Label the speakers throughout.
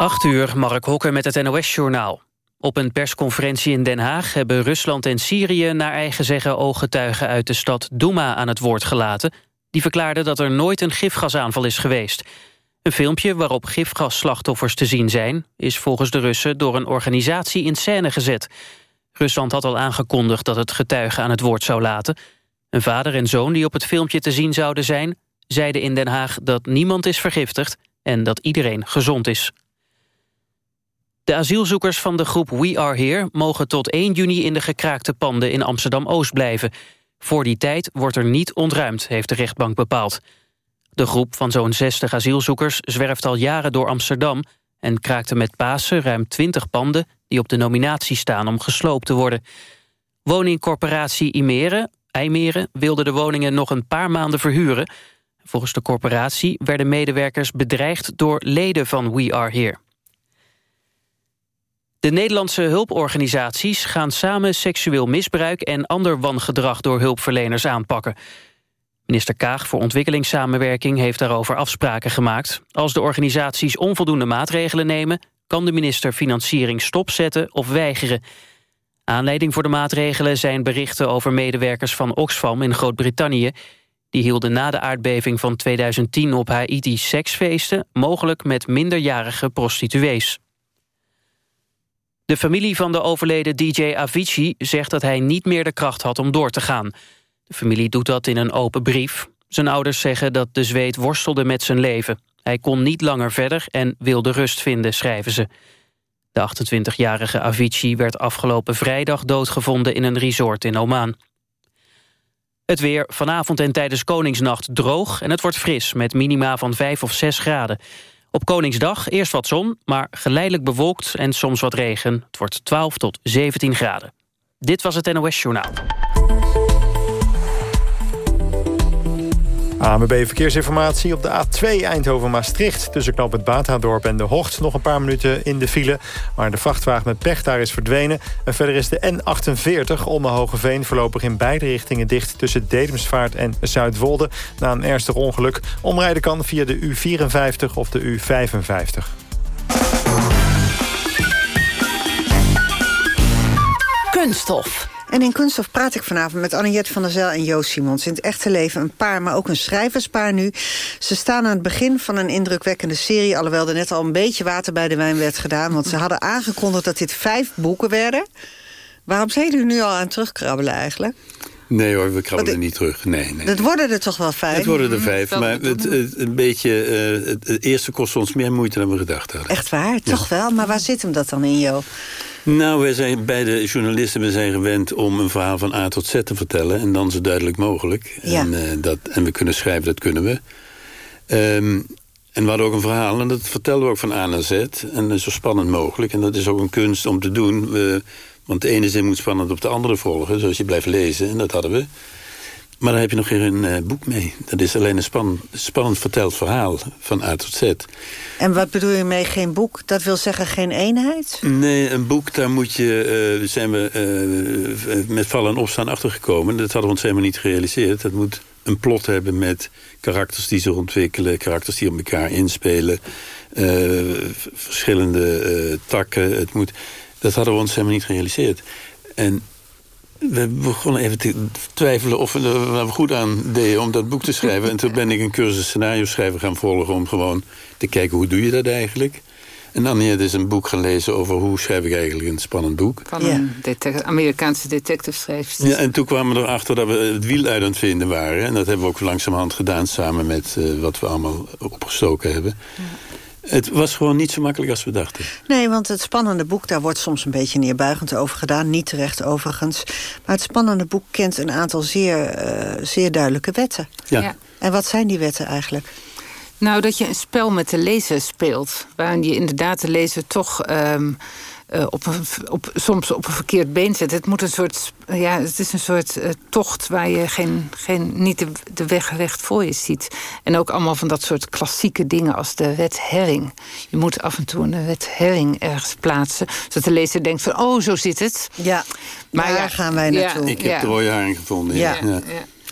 Speaker 1: 8 uur, Mark Hokker met het NOS-journaal. Op een persconferentie in Den Haag hebben Rusland en Syrië... naar eigen zeggen ooggetuigen uit de stad Douma aan het woord gelaten. Die verklaarden dat er nooit een gifgasaanval is geweest. Een filmpje waarop gifgasslachtoffers te zien zijn... is volgens de Russen door een organisatie in scène gezet. Rusland had al aangekondigd dat het getuigen aan het woord zou laten. Een vader en zoon die op het filmpje te zien zouden zijn... zeiden in Den Haag dat niemand is vergiftigd... en dat iedereen gezond is. De asielzoekers van de groep We Are Here... mogen tot 1 juni in de gekraakte panden in Amsterdam-Oost blijven. Voor die tijd wordt er niet ontruimd, heeft de rechtbank bepaald. De groep van zo'n 60 asielzoekers zwerft al jaren door Amsterdam... en kraakte met Pasen ruim 20 panden... die op de nominatie staan om gesloopt te worden. Woningcorporatie Imere, IJmeren wilde de woningen nog een paar maanden verhuren. Volgens de corporatie werden medewerkers bedreigd door leden van We Are Here. De Nederlandse hulporganisaties gaan samen seksueel misbruik en ander wangedrag door hulpverleners aanpakken. Minister Kaag voor ontwikkelingssamenwerking heeft daarover afspraken gemaakt. Als de organisaties onvoldoende maatregelen nemen, kan de minister financiering stopzetten of weigeren. Aanleiding voor de maatregelen zijn berichten over medewerkers van Oxfam in Groot-Brittannië. Die hielden na de aardbeving van 2010 op Haiti seksfeesten, mogelijk met minderjarige prostituees. De familie van de overleden DJ Avicii zegt dat hij niet meer de kracht had om door te gaan. De familie doet dat in een open brief. Zijn ouders zeggen dat de Zweed worstelde met zijn leven. Hij kon niet langer verder en wilde rust vinden, schrijven ze. De 28-jarige Avicii werd afgelopen vrijdag doodgevonden in een resort in Oman. Het weer vanavond en tijdens Koningsnacht droog en het wordt fris... met minima van 5 of 6 graden. Op Koningsdag eerst wat zon, maar geleidelijk bewolkt en soms wat regen. Het wordt 12 tot 17 graden. Dit was het NOS Journaal.
Speaker 2: AMB Verkeersinformatie op de A2 Eindhoven-Maastricht... tussen knop het Batadorp en de Hocht. Nog een paar minuten in de file, maar de vrachtwagen met pech daar is verdwenen. En verder is de N48 Olme-Hogeveen voorlopig in beide richtingen dicht... tussen Dedemsvaart en Zuidwolde na een ernstig ongeluk. Omrijden kan via de U54 of de U55.
Speaker 3: Kunststof.
Speaker 4: En in Kunststof praat ik vanavond met Anniet van der Zel en Joost Simons. In het echte leven een paar, maar ook een schrijverspaar nu. Ze staan aan het begin van een indrukwekkende serie... alhoewel er net al een beetje water bij de wijn werd gedaan... want ze hadden aangekondigd dat dit vijf boeken werden. Waarom zijn jullie nu al aan het terugkrabbelen eigenlijk?
Speaker 5: Nee hoor, we krabbelen niet terug. Nee, nee.
Speaker 4: Dat worden er toch wel vijf?
Speaker 5: Het worden er vijf, maar het, het, een beetje, uh, het, eerste kost ons meer moeite dan we gedacht hadden.
Speaker 4: Echt waar? Toch wel? Maar waar zit hem dat dan in, Jo?
Speaker 5: Nou, wij zijn beide journalisten we zijn gewend om een verhaal van A tot Z te vertellen. En dan zo duidelijk mogelijk.
Speaker 4: Ja.
Speaker 5: En, uh, dat, en we kunnen schrijven, dat kunnen we. Um, en we hadden ook een verhaal en dat vertelden we ook van A naar Z. En zo spannend mogelijk. En dat is ook een kunst om te doen. We, want de ene zin moet spannend op de andere volgen, zoals je blijft lezen. En dat hadden we. Maar daar heb je nog geen uh, boek mee. Dat is alleen een span, spannend verteld verhaal van A tot Z.
Speaker 4: En wat bedoel je mee geen boek? Dat wil zeggen geen eenheid?
Speaker 5: Nee, een boek, daar moet je, uh, zijn we uh, met vallen en opstaan achtergekomen. Dat hadden we ons helemaal niet gerealiseerd. Dat moet een plot hebben met karakters die zich ontwikkelen... karakters die op elkaar inspelen, verschillende takken. Het moet, dat hadden we ons helemaal niet gerealiseerd. En we begonnen even te twijfelen of we er goed aan deden om dat boek te schrijven. En toen ben ik een cursus scenario schrijven gaan volgen om gewoon te kijken hoe doe je dat eigenlijk. En dan heeft dus een boek gelezen over hoe schrijf ik eigenlijk een spannend boek.
Speaker 3: Van een detect Amerikaanse detective schrijfster.
Speaker 5: Ja, en toen kwamen we erachter dat we het wiel uit aan het vinden waren. En dat hebben we ook langzamerhand gedaan samen met uh, wat we allemaal opgestoken hebben. Ja. Het was gewoon niet zo makkelijk als we dachten.
Speaker 4: Nee, want het spannende boek, daar wordt soms een beetje neerbuigend over gedaan. Niet terecht overigens. Maar het spannende boek kent een aantal zeer, uh, zeer duidelijke wetten.
Speaker 5: Ja. ja.
Speaker 4: En wat zijn die wetten eigenlijk?
Speaker 3: Nou, dat je een spel met de lezer speelt. Waarin je inderdaad de lezer toch... Um, uh, op een, op, soms op een verkeerd been zet. Het, moet een soort, ja, het is een soort uh, tocht waar je geen, geen, niet de, de, weg recht voor je ziet. En ook allemaal van dat soort klassieke dingen als de wet herring. Je moet af en toe een wet herring ergens plaatsen. Zodat de lezer denkt van, oh, zo zit het.
Speaker 4: Ja, maar daar ja, gaan wij naartoe.
Speaker 5: Ik heb
Speaker 3: ja.
Speaker 5: de rode haring gevonden.
Speaker 4: Ja.
Speaker 5: ja.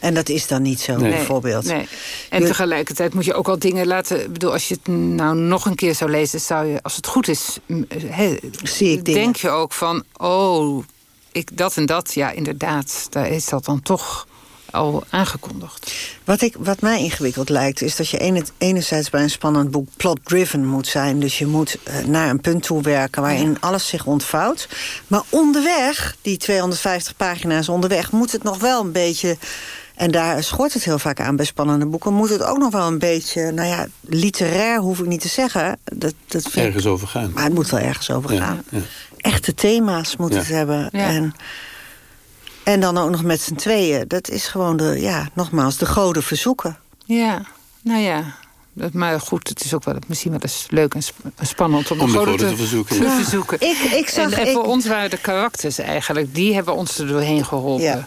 Speaker 4: En dat is dan niet zo,
Speaker 3: Nee,
Speaker 4: bijvoorbeeld.
Speaker 3: Nee. En
Speaker 4: Je-
Speaker 3: tegelijkertijd moet je ook al dingen laten... Ik bedoel, als je het nou nog een keer zou lezen... zou je, als het goed is, hè,
Speaker 4: Zie ik dingen.
Speaker 3: denk je ook van... oh, ik, dat en dat, ja, inderdaad. Daar is dat dan toch al aangekondigd.
Speaker 4: Wat, ik, wat mij ingewikkeld lijkt, is dat je ene- enerzijds bij een spannend boek plot-driven moet zijn. Dus je moet eh, naar een punt toe werken waarin alles zich ontvouwt. Maar onderweg, die 250 pagina's onderweg, moet het nog wel een beetje... En daar schort het heel vaak aan bij spannende boeken. Moet het ook nog wel een beetje, nou ja, literair hoef ik niet te zeggen. Dat, dat vind ik-
Speaker 5: Ergens over gaan.
Speaker 4: maar het moet wel ergens over
Speaker 5: Ja,
Speaker 4: gaan.
Speaker 5: ja.
Speaker 4: Echte thema's moet
Speaker 5: Ja.
Speaker 4: het hebben.
Speaker 3: Ja.
Speaker 4: En, en dan ook nog met z'n tweeën. Dat is gewoon de, ja, nogmaals, de goden verzoeken.
Speaker 3: Ja, nou ja. Dat- Maar goed, het is ook wel misschien wel eens leuk en sp- spannend om,
Speaker 5: Om de
Speaker 3: goden
Speaker 5: goden te verzoeken,
Speaker 3: te
Speaker 5: ja.
Speaker 3: verzoeken.
Speaker 4: Ik, ik zag...
Speaker 3: En, en
Speaker 4: ik-
Speaker 3: voor ons waren de karakters eigenlijk, die hebben ons er doorheen geholpen.
Speaker 4: Ja.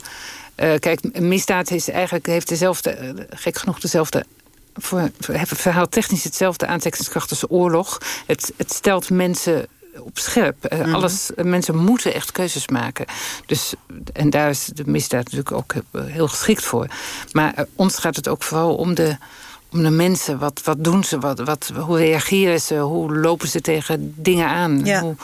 Speaker 3: Eh, kijk, misdaad is eigenlijk, heeft dezelfde, eh, gek genoeg dezelfde. Voor, voor het verhaal technisch hetzelfde aantrekkingskracht als oorlog. Het, het stelt mensen op scherp. Eh,
Speaker 4: Mhm.
Speaker 3: alles, mensen moeten echt keuzes maken. Dus, en daar is de misdaad natuurlijk ook heel, geschikt voor. Maar ons gaat het ook vooral om de, om de mensen. Wat, wat doen ze? Wat, wat, hoe reageren ze? Hoe lopen ze tegen dingen aan?
Speaker 4: Ja.
Speaker 3: Hoe,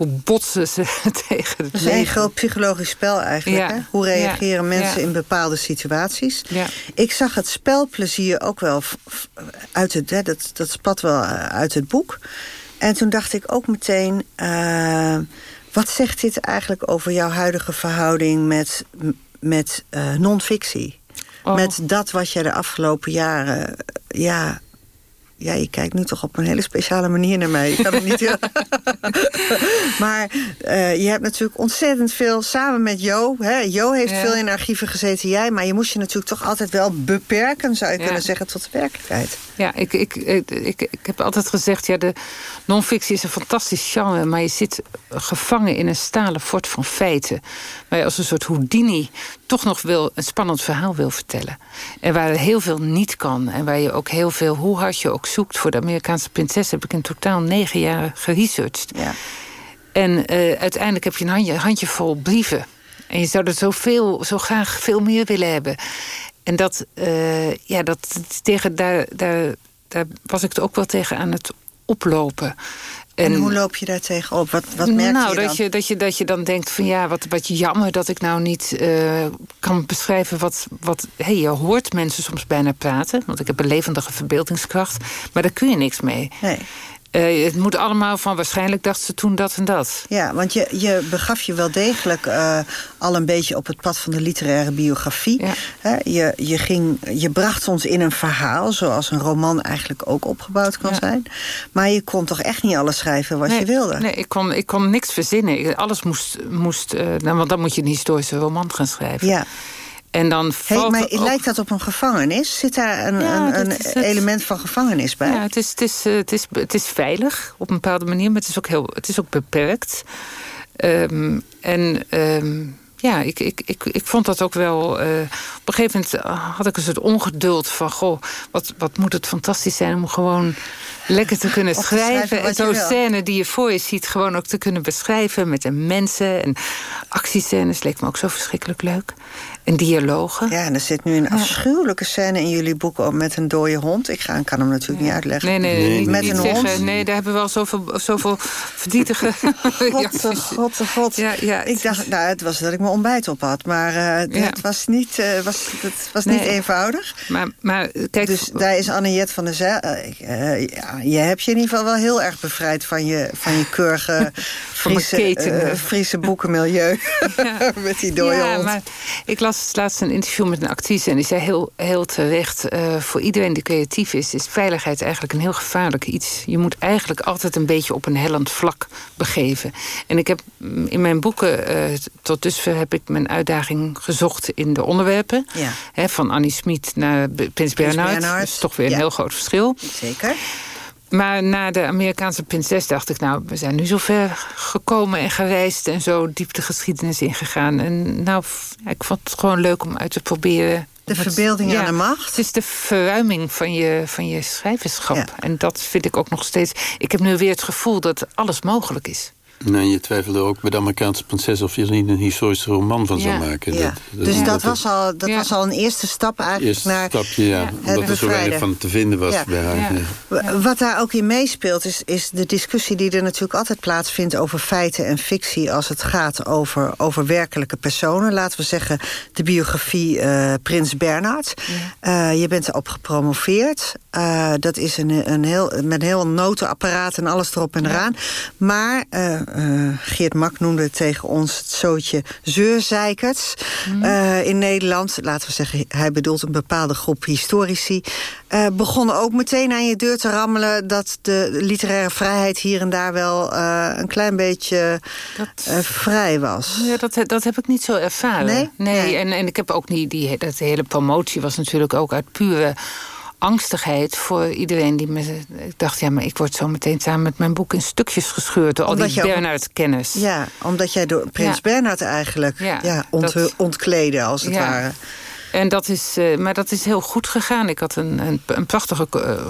Speaker 3: hoe botsen ze tegen het
Speaker 4: is een groot psychologisch spel eigenlijk.
Speaker 3: Ja.
Speaker 4: Hè? Hoe reageren
Speaker 3: Ja.
Speaker 4: mensen
Speaker 3: Ja.
Speaker 4: in bepaalde situaties?
Speaker 3: Ja.
Speaker 4: Ik zag het spelplezier ook wel uit het, hè, dat, dat spat wel eh, uit het boek. En toen dacht ik ook meteen... eh, wat zegt dit eigenlijk over jouw huidige verhouding met, met eh, non-fictie?
Speaker 3: Oh.
Speaker 4: Met dat wat je de afgelopen jaren... Ja, ja, je kijkt nu toch op een hele speciale manier naar mij. Ik kan het niet... maar eh, je hebt natuurlijk ontzettend veel samen met Jo. Hè? Jo heeft
Speaker 3: Ja.
Speaker 4: veel in archieven gezeten, jij. Maar je moest je natuurlijk toch altijd wel beperken, zou je
Speaker 3: Ja.
Speaker 4: kunnen zeggen, tot de werkelijkheid.
Speaker 3: Ja, ik, ik, ik, ik, ik heb altijd gezegd, ja, de non-fictie is een fantastisch genre... maar je zit gevangen in een stalen fort van feiten... waar je als een soort Houdini toch nog wil, een spannend verhaal wil vertellen. En waar heel veel niet kan. En waar je ook heel veel, hoe hard je ook zoekt... voor de Amerikaanse prinses heb ik in totaal negen jaar geresearched.
Speaker 4: Ja.
Speaker 3: En eh, uiteindelijk heb je een handje, handjevol brieven. En je zou er zoveel, zo graag veel meer willen hebben. En dat, eh, ja, dat tegen, daar, daar, daar was ik er ook wel tegen aan het oplopen.
Speaker 4: En, hoe loop je daar tegenop? Wat, wat merk
Speaker 3: nou,
Speaker 4: je dan?
Speaker 3: dat je, dat, je, dat je dan denkt van ja, wat, wat jammer dat ik nou niet eh, kan beschrijven wat. wat hey, je hoort mensen soms bijna praten, want ik heb een levendige verbeeldingskracht, maar daar kun je niks mee.
Speaker 4: Nee.
Speaker 3: Eh, het moet allemaal van waarschijnlijk dacht ze toen dat en dat.
Speaker 4: Ja, want je, je begaf je wel degelijk eh, al een beetje op het pad van de literaire biografie.
Speaker 3: Ja.
Speaker 4: Je, je, ging, je bracht ons in een verhaal, zoals een roman eigenlijk ook opgebouwd kan
Speaker 3: Ja.
Speaker 4: zijn. Maar je kon toch echt niet alles schrijven wat je wilde?
Speaker 3: Nee, ik kon, ik kon niks verzinnen. Alles moest, moest eh, nou, want dan moet je een historische roman gaan schrijven.
Speaker 4: Ja.
Speaker 3: En dan
Speaker 4: Hey, maar lijkt dat op een gevangenis? Zit daar een,
Speaker 3: Ja,
Speaker 4: een, een
Speaker 3: het.
Speaker 4: element van gevangenis bij?
Speaker 3: Ja, het is, het, is, eh, het, is, het is veilig op een bepaalde manier, maar het is ook, heel, het is ook beperkt. Ehm, en ehm, ja, ik, ik, ik, ik vond dat ook wel. eh, op een gegeven moment eh, had ik een soort ongeduld van: goh, wat, wat moet het fantastisch zijn om gewoon lekker te kunnen
Speaker 4: te schrijven
Speaker 3: schrijven. En zo'n scène die je voor je ziet, gewoon ook te kunnen beschrijven met de mensen. En actiescènes leek me ook zo verschrikkelijk leuk. En dialogen.
Speaker 4: Ja, en er zit nu een afschuwelijke scène in jullie boek op met een dode hond. Ik ga, kan hem natuurlijk niet uitleggen.
Speaker 3: Nee, nee,
Speaker 5: Nee,
Speaker 3: niet,
Speaker 4: met
Speaker 3: niet
Speaker 4: een
Speaker 3: zeggen.
Speaker 4: hond.
Speaker 3: Nee, daar hebben we al zoveel, zoveel verdrietige...
Speaker 4: God, de god, de god.
Speaker 3: Ja, ja,
Speaker 4: ik dacht, nou, het was dat ik mijn ontbijt op had. Maar eh,
Speaker 3: Ja.
Speaker 4: het was niet, eh, was, het was
Speaker 3: Nee.
Speaker 4: niet eenvoudig.
Speaker 3: Maar, maar kijk,
Speaker 4: Dus daar is Anniette van der Zijl... eh, eh, ja, je hebt je in ieder geval wel heel erg bevrijd... van je, van je keurige Friese, eh, Friese boekenmilieu. Met die dode
Speaker 3: ja,
Speaker 4: hond.
Speaker 3: maar ik las laatst een interview met een actrice... en die zei heel, heel terecht... eh, voor iedereen die creatief is... is veiligheid eigenlijk een heel gevaarlijk iets. Je moet eigenlijk altijd een beetje op een hellend vlak begeven. En ik heb mm, in mijn boeken... eh, tot dusver heb ik mijn uitdaging gezocht in de onderwerpen.
Speaker 4: Ja.
Speaker 3: Hè, van Annie Smit naar Prins Bernhard.
Speaker 4: Bernhard,
Speaker 3: Dat is toch weer een
Speaker 4: ja.
Speaker 3: heel groot verschil.
Speaker 4: Zeker.
Speaker 3: Maar na de Amerikaanse prinses dacht ik, nou, we zijn nu zo ver gekomen en gereisd en zo diep de geschiedenis ingegaan. En nou, ik vond het gewoon leuk om uit te proberen.
Speaker 4: De
Speaker 3: het-
Speaker 4: verbeelding aan de macht.
Speaker 3: Het is de verruiming van je, van je schrijverschap.
Speaker 4: Ja.
Speaker 3: En dat vind ik ook nog steeds. Ik heb nu weer het gevoel dat alles mogelijk is.
Speaker 5: Nee, je twijfelde ook bij de Amerikaanse prinses... of je er niet een historische roman van zou maken.
Speaker 4: Ja. dus dat, was, al, dat was al een eerste stap eigenlijk
Speaker 5: eerste
Speaker 4: naar
Speaker 5: stapje, ja. Omdat er zo weinig van te vinden was bij haar.
Speaker 4: Wat daar ook in meespeelt is, is de discussie die er natuurlijk altijd plaatsvindt... over feiten en fictie als het gaat over, over werkelijke personen. Laten we zeggen de biografie uh, Prins Bernhard. Uh, je bent erop gepromoveerd. Uh, dat is een, een heel, met een heel notenapparaat en alles erop en eraan. Maar uh, Geert Mak noemde tegen ons het zootje zeurzeikers mm. uh, in Nederland. Laten we zeggen, hij bedoelt een bepaalde groep historici. Uh, begonnen ook meteen aan je deur te rammelen... dat de literaire vrijheid hier en daar wel een klein beetje dat, vrij was.
Speaker 3: Ja, dat, dat heb ik niet zo ervaren.
Speaker 4: Nee?
Speaker 3: Nee, En, en ik heb ook niet... Die, dat hele promotie was natuurlijk ook uit pure angstigheid voor iedereen die me... Ik dacht, ja, maar ik word zo meteen samen met mijn boek in stukjes gescheurd... door al die Bernhard-kennis.
Speaker 4: Ja, omdat jij door Prins ja. Bernhard eigenlijk ja, ja ont ontkleden, als het ware.
Speaker 3: En dat is, uh, maar dat is heel goed gegaan. Ik had een, een, een prachtige uh,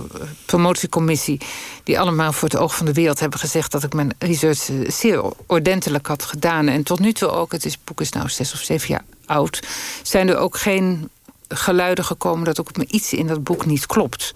Speaker 3: promotiecommissie... die allemaal voor het oog van de wereld hebben gezegd... dat ik mijn research zeer ordentelijk had gedaan. En tot nu toe ook, het, is, het boek is nou zes of zeven jaar oud... zijn er ook geen geluiden gekomen dat ook iets in dat boek niet klopt.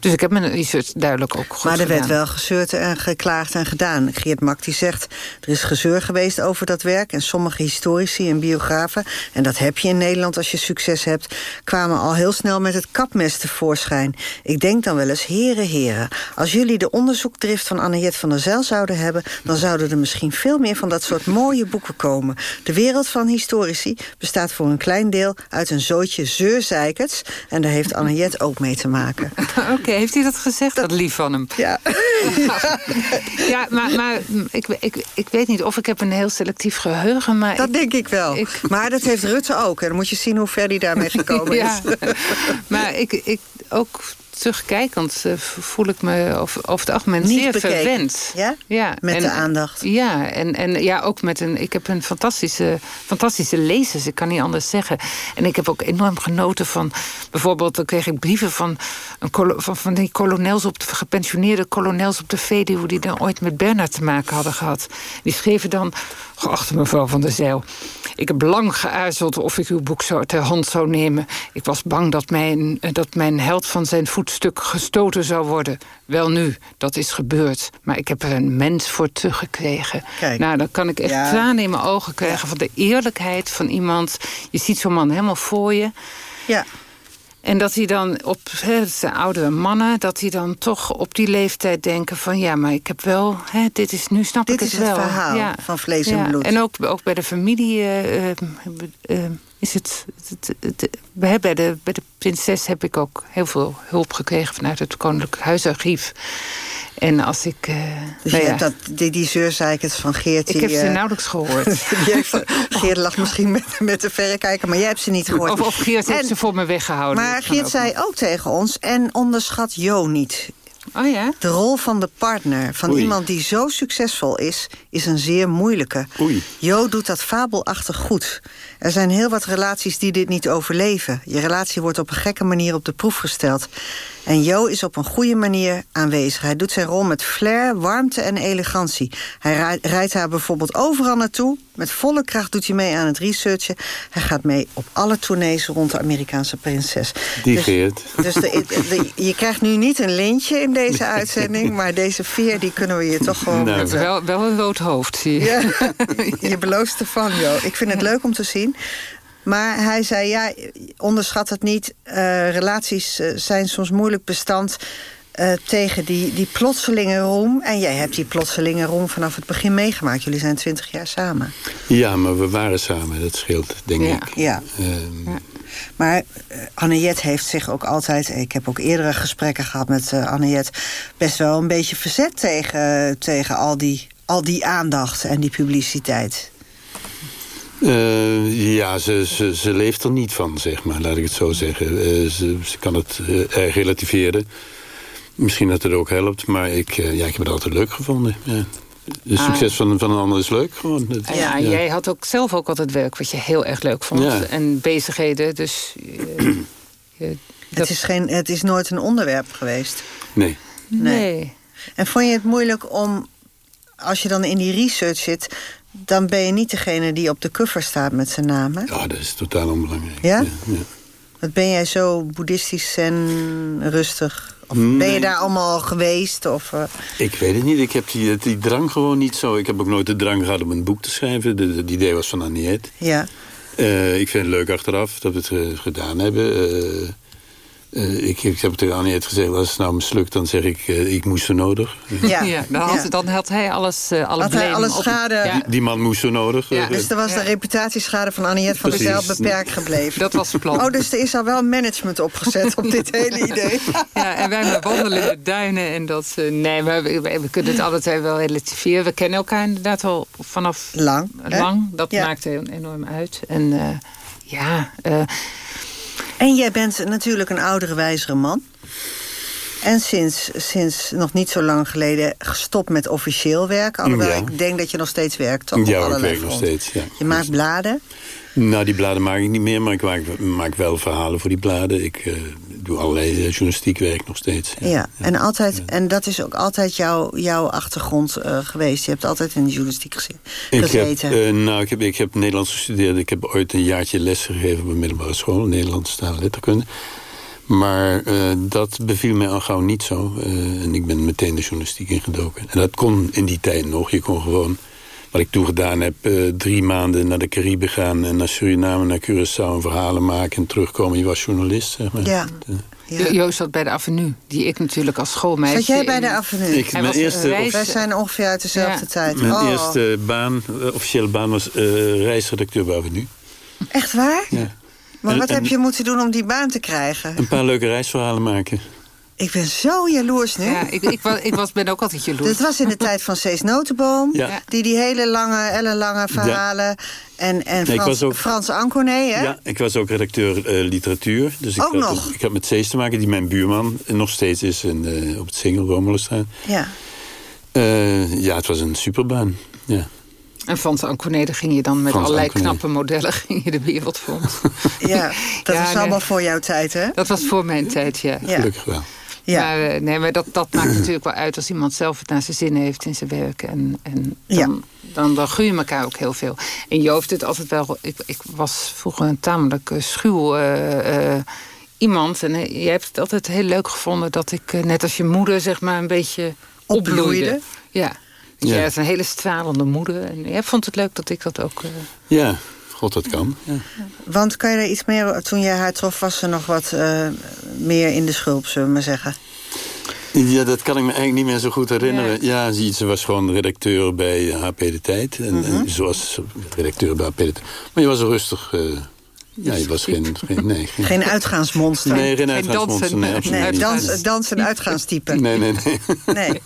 Speaker 3: Dus ik heb mijn research duidelijk ook goed
Speaker 4: Maar er
Speaker 3: werd
Speaker 4: wel gezeurd en geklaagd en gedaan. Geert Mak die zegt, er is gezeur geweest over dat werk... en sommige historici en biografen... en dat heb je in Nederland als je succes hebt... kwamen al heel snel met het kapmes tevoorschijn. Ik denk dan wel eens, heren, heren... als jullie de onderzoekdrift van Anniette van der Zijl zouden hebben... dan zouden er misschien veel meer van dat soort mooie boeken komen. De wereld van historici bestaat voor een klein deel... uit een zootje zeurzeikers... en daar heeft Anniette ook mee te maken.
Speaker 3: Oké heeft hij dat gezegd? Dat, lief van hem.
Speaker 4: Ja.
Speaker 3: ja, maar, maar ik, ik, ik weet niet of ik heb een heel selectief geheugen. Maar
Speaker 4: dat denk ik wel. Maar dat heeft Rutte ook. En dan moet je zien hoe ver hij daarmee gekomen is.
Speaker 3: maar ik, ik ook terugkijkend uh, voel ik me over, over het algemeen zeer verwend.
Speaker 4: Ja? ja. Met de aandacht.
Speaker 3: Ja, en, en ja, ook met een... Ik heb een fantastische, fantastische lezers, ik kan niet anders zeggen. En ik heb ook enorm genoten van... Bijvoorbeeld, dan kreeg ik brieven van, een, van, van die kolonels op de, gepensioneerde kolonels op de Veluwe... die dan ooit met Bernard te maken hadden gehad. Die schreven dan... Geachte mevrouw van der Zijl, ik heb lang geaarzeld of ik uw boek zou, ter hand zou nemen. Ik was bang dat mijn, dat mijn held van zijn voetstuk gestoten zou worden. Wel nu, dat is gebeurd. Maar ik heb er een mens voor teruggekregen. Kijk. Nou, dan kan ik echt ja. tranen in mijn ogen krijgen... van de eerlijkheid van iemand. Je ziet zo'n man helemaal voor je.
Speaker 4: Ja.
Speaker 3: En dat hij dan op, het zijn oudere mannen, dat hij dan toch op die leeftijd denken van ja, maar ik heb wel, hè, dit is nu snap
Speaker 4: dit
Speaker 3: ik het wel.
Speaker 4: Dit is het verhaal
Speaker 3: ja.
Speaker 4: van vlees en bloed.
Speaker 3: En ook, ook bij de familie uh, uh, is het, het, het, bij, de, bij de prinses heb ik ook heel veel hulp gekregen vanuit het Koninklijk Huisarchief. En als ik... Uh,
Speaker 4: dus nou je ja. dat, die, die van Geert...
Speaker 3: Ik heb ze uh, nauwelijks gehoord.
Speaker 4: Geert lag misschien met, met de verrekijker, maar jij hebt ze niet gehoord.
Speaker 3: Of, of Geert en, heeft ze voor me weggehouden.
Speaker 4: Maar Geert ook zei ook tegen ons, en onderschat Jo niet.
Speaker 3: Oh ja?
Speaker 4: De rol van de partner, van
Speaker 5: Oei.
Speaker 4: iemand die zo succesvol is... is een zeer moeilijke.
Speaker 5: Oei.
Speaker 4: Jo doet dat fabelachtig goed. Er zijn heel wat relaties die dit niet overleven. Je relatie wordt op een gekke manier op de proef gesteld. En Jo is op een goede manier aanwezig. Hij doet zijn rol met flair, warmte en elegantie. Hij rijdt haar bijvoorbeeld overal naartoe. Met volle kracht doet hij mee aan het researchen. Hij gaat mee op alle tournees rond de Amerikaanse prinses.
Speaker 5: Die
Speaker 4: dus,
Speaker 5: Geert.
Speaker 4: Dus de, de, je krijgt nu niet een lintje in deze uitzending... maar deze veer die kunnen we je toch gewoon...
Speaker 5: Nou.
Speaker 3: Is wel, wel een rood hoofd, zie je.
Speaker 4: Ja, je belooft ervan, Jo. Ik vind het leuk om te zien. Maar hij zei, ja, onderschat het niet. Uh, relaties uh, zijn soms moeilijk bestand uh, tegen die, die plotselinge roem. En jij hebt die plotselinge roem vanaf het begin meegemaakt. Jullie zijn twintig jaar samen.
Speaker 5: Ja, maar we waren samen. Dat scheelt, denk
Speaker 3: Ja.
Speaker 5: ik.
Speaker 4: Ja.
Speaker 5: Ehm,
Speaker 4: Ja. Maar uh, heeft zich ook altijd... ik heb ook eerdere gesprekken gehad met uh, best wel een beetje verzet tegen, tegen al, die, al die aandacht en die publiciteit.
Speaker 5: Uh, ja, ze, ze, ze leeft er niet van, zeg maar, laat ik het zo zeggen. Uh, ze, ze kan het uh, erg relativeren. Misschien dat het ook helpt, maar ik, ja, ik heb het altijd leuk gevonden. Ja. Het
Speaker 3: Ah.
Speaker 5: succes van, van een ander is leuk. Gewoon. Het-
Speaker 3: Ja, jij had ook zelf ook altijd werk wat je heel erg leuk vond.
Speaker 5: Ja.
Speaker 3: En bezigheden, dus... eh, je- dat-
Speaker 4: Het, is geen, het is nooit een onderwerp geweest.
Speaker 5: Nee.
Speaker 3: nee.
Speaker 4: En vond je het moeilijk om als je dan in die research zit... dan ben je niet degene die op de cover staat met zijn naam, hè?
Speaker 5: Ja, dat is totaal onbelangrijk.
Speaker 4: Ja?
Speaker 5: ja.
Speaker 4: Wat ben jij zo boeddhistisch en rustig? Of ben je daar allemaal geweest? Of, eh,
Speaker 5: Ik weet het niet. Ik heb die, die drang gewoon niet zo. Ik heb ook nooit de drang gehad om een boek te schrijven. Het idee was van Aniet.
Speaker 4: ja.
Speaker 5: Eh, ik vind het leuk achteraf dat we het eh, gedaan hebben. Eh, ik, ik heb tegen Aniet gezegd, als het nou mislukt, dan zeg ik, eh, ik moest zo nodig.
Speaker 4: Ja.
Speaker 3: Ja, dan, had,
Speaker 4: Ja.
Speaker 3: dan had hij alles, eh alle
Speaker 4: Had hij alle
Speaker 3: op-
Speaker 4: schade-
Speaker 3: Ja,
Speaker 5: Die man moest zo nodig.
Speaker 3: Ja,
Speaker 5: Eh,
Speaker 4: Dus er was de reputatieschade van Aniette van der Zijl
Speaker 5: Precies.
Speaker 4: beperkt gebleven.
Speaker 3: dat was het plan.
Speaker 4: Oh, dus er is al wel management opgezet op dit hele idee.
Speaker 3: Ja, en wij wandelen in de duinen. En dat, eh, nee, we, we, we kunnen het alle twee wel relativeren. We kennen elkaar inderdaad al vanaf
Speaker 4: Lang. hè?
Speaker 3: lang. Dat
Speaker 4: Ja.
Speaker 3: maakt heel enorm uit. En eh, ja, eh,
Speaker 4: En jij bent natuurlijk een oudere, wijzere man. En sinds, sinds nog niet zo lang geleden gestopt met officieel werken. Alhoewel
Speaker 5: Ja.
Speaker 4: ik denk dat je nog steeds werkt, toch?
Speaker 5: Ja, ik werk nog steeds. Ja.
Speaker 4: Je maakt bladen.
Speaker 5: Nou, die bladen maak ik niet meer, maar ik maak, maak wel verhalen voor die bladen. Ik eh, doe allerlei eh, journalistiek werk nog steeds.
Speaker 4: Ja, En, altijd, en dat is ook altijd jouw, jouw achtergrond eh, geweest. Je hebt altijd in de journalistiek geze-
Speaker 5: Ik heb,
Speaker 4: gezeten.
Speaker 5: eh, nou, ik, heb, ik heb Nederlands gestudeerd. Ik heb ooit een jaartje les gegeven op een middelbare school. Nederlandse taal letterkunde. Maar dat beviel mij al gauw niet zo. En ik ben meteen de journalistiek ingedoken. En dat kon in die tijd nog. Je kon gewoon, wat ik toen gedaan heb... eh, drie maanden naar de Cariben gaan... en naar Suriname, naar Curaçao... en verhalen maken en terugkomen. Je was journalist, zeg maar.
Speaker 4: ja. Ja.
Speaker 3: Joost zat bij de Avenue. Die ik natuurlijk als schoolmeisje...
Speaker 4: Zat jij bij de Avenue?
Speaker 5: Ik,
Speaker 3: Hij
Speaker 5: mijn
Speaker 3: was
Speaker 5: eerste,
Speaker 3: reis-
Speaker 4: Wij zijn ongeveer uit dezelfde
Speaker 3: Ja.
Speaker 4: tijd.
Speaker 5: mijn
Speaker 4: Oh,
Speaker 5: eerste baan, eh, officiële baan... was eh, reisredacteur bij Avenue.
Speaker 4: Echt waar?
Speaker 5: Ja.
Speaker 4: Maar
Speaker 5: En-
Speaker 4: wat
Speaker 5: en-
Speaker 4: heb je moeten doen om die baan te krijgen?
Speaker 5: Een paar leuke reisverhalen maken.
Speaker 4: Ik ben zo jaloers nu.
Speaker 3: Ja, ik, ik, was, ik was, ben ook altijd jaloers.
Speaker 4: Dit was in de tijd van Cees Notenboom.
Speaker 5: Ja.
Speaker 4: Die die hele lange, ellenlange verhalen. En, en
Speaker 5: Nee, ik
Speaker 4: Frans,
Speaker 5: was ook-
Speaker 4: Frans Anconé, hè?
Speaker 5: Ja, ik was ook redacteur eh, literatuur. Dus ik
Speaker 4: Ook
Speaker 5: had,
Speaker 4: nog?
Speaker 5: Ik had met Cees te maken, die mijn buurman nog steeds is in, eh, op het Singel Romelenstraat.
Speaker 4: Ja.
Speaker 5: Eh, ja, het was een superbaan. Ja.
Speaker 3: En Frans Anconede ging je dan met
Speaker 5: Frans
Speaker 3: allerlei knappe modellen ging je de wereld rond.
Speaker 4: ja, dat
Speaker 3: Ja, nee.
Speaker 4: allemaal voor jouw tijd, hè?
Speaker 3: Dat was voor mijn tijd, ja.
Speaker 4: Ja.
Speaker 5: Gelukkig wel.
Speaker 4: Ja.
Speaker 3: Maar, eh, nee, maar dat, dat maakt natuurlijk wel uit als iemand zelf het naar zijn zin heeft in zijn werk. En, en dan,
Speaker 4: Ja.
Speaker 3: dan, dan gun je elkaar ook heel veel. En Jo heeft het altijd wel. Ik, ik was vroeger een tamelijk eh, schuw eh, eh, iemand. En jij hebt het altijd heel leuk gevonden dat ik, net als je moeder, zeg maar, een beetje
Speaker 4: Opbloeide.
Speaker 3: opbloeide. Ja. Dus
Speaker 5: Ja.
Speaker 3: jij is een hele stralende moeder. En jij vond het leuk dat ik dat ook. eh,
Speaker 5: Ja, god dat kan. Ja.
Speaker 4: Want kan je daar iets meer... Toen jij haar trof, was ze nog wat eh, meer in de schulp, zullen we maar zeggen.
Speaker 5: ja, dat kan ik me eigenlijk niet meer zo goed herinneren.
Speaker 3: Ja.
Speaker 5: Ze was gewoon redacteur bij HP De Tijd. En,
Speaker 4: Mhm.
Speaker 5: en zoals redacteur bij HP De Tijd. Maar je was rustig... eh, ja, je was geen... geen nee, geen,
Speaker 4: Geen uitgaansmonster.
Speaker 5: nee, geen
Speaker 3: Geen
Speaker 5: uitgaansmonster.
Speaker 3: dansen.
Speaker 5: Nee,
Speaker 4: Nee, dans, dans- en uitgaanstype.
Speaker 5: Nee, nee, nee.
Speaker 4: Nee.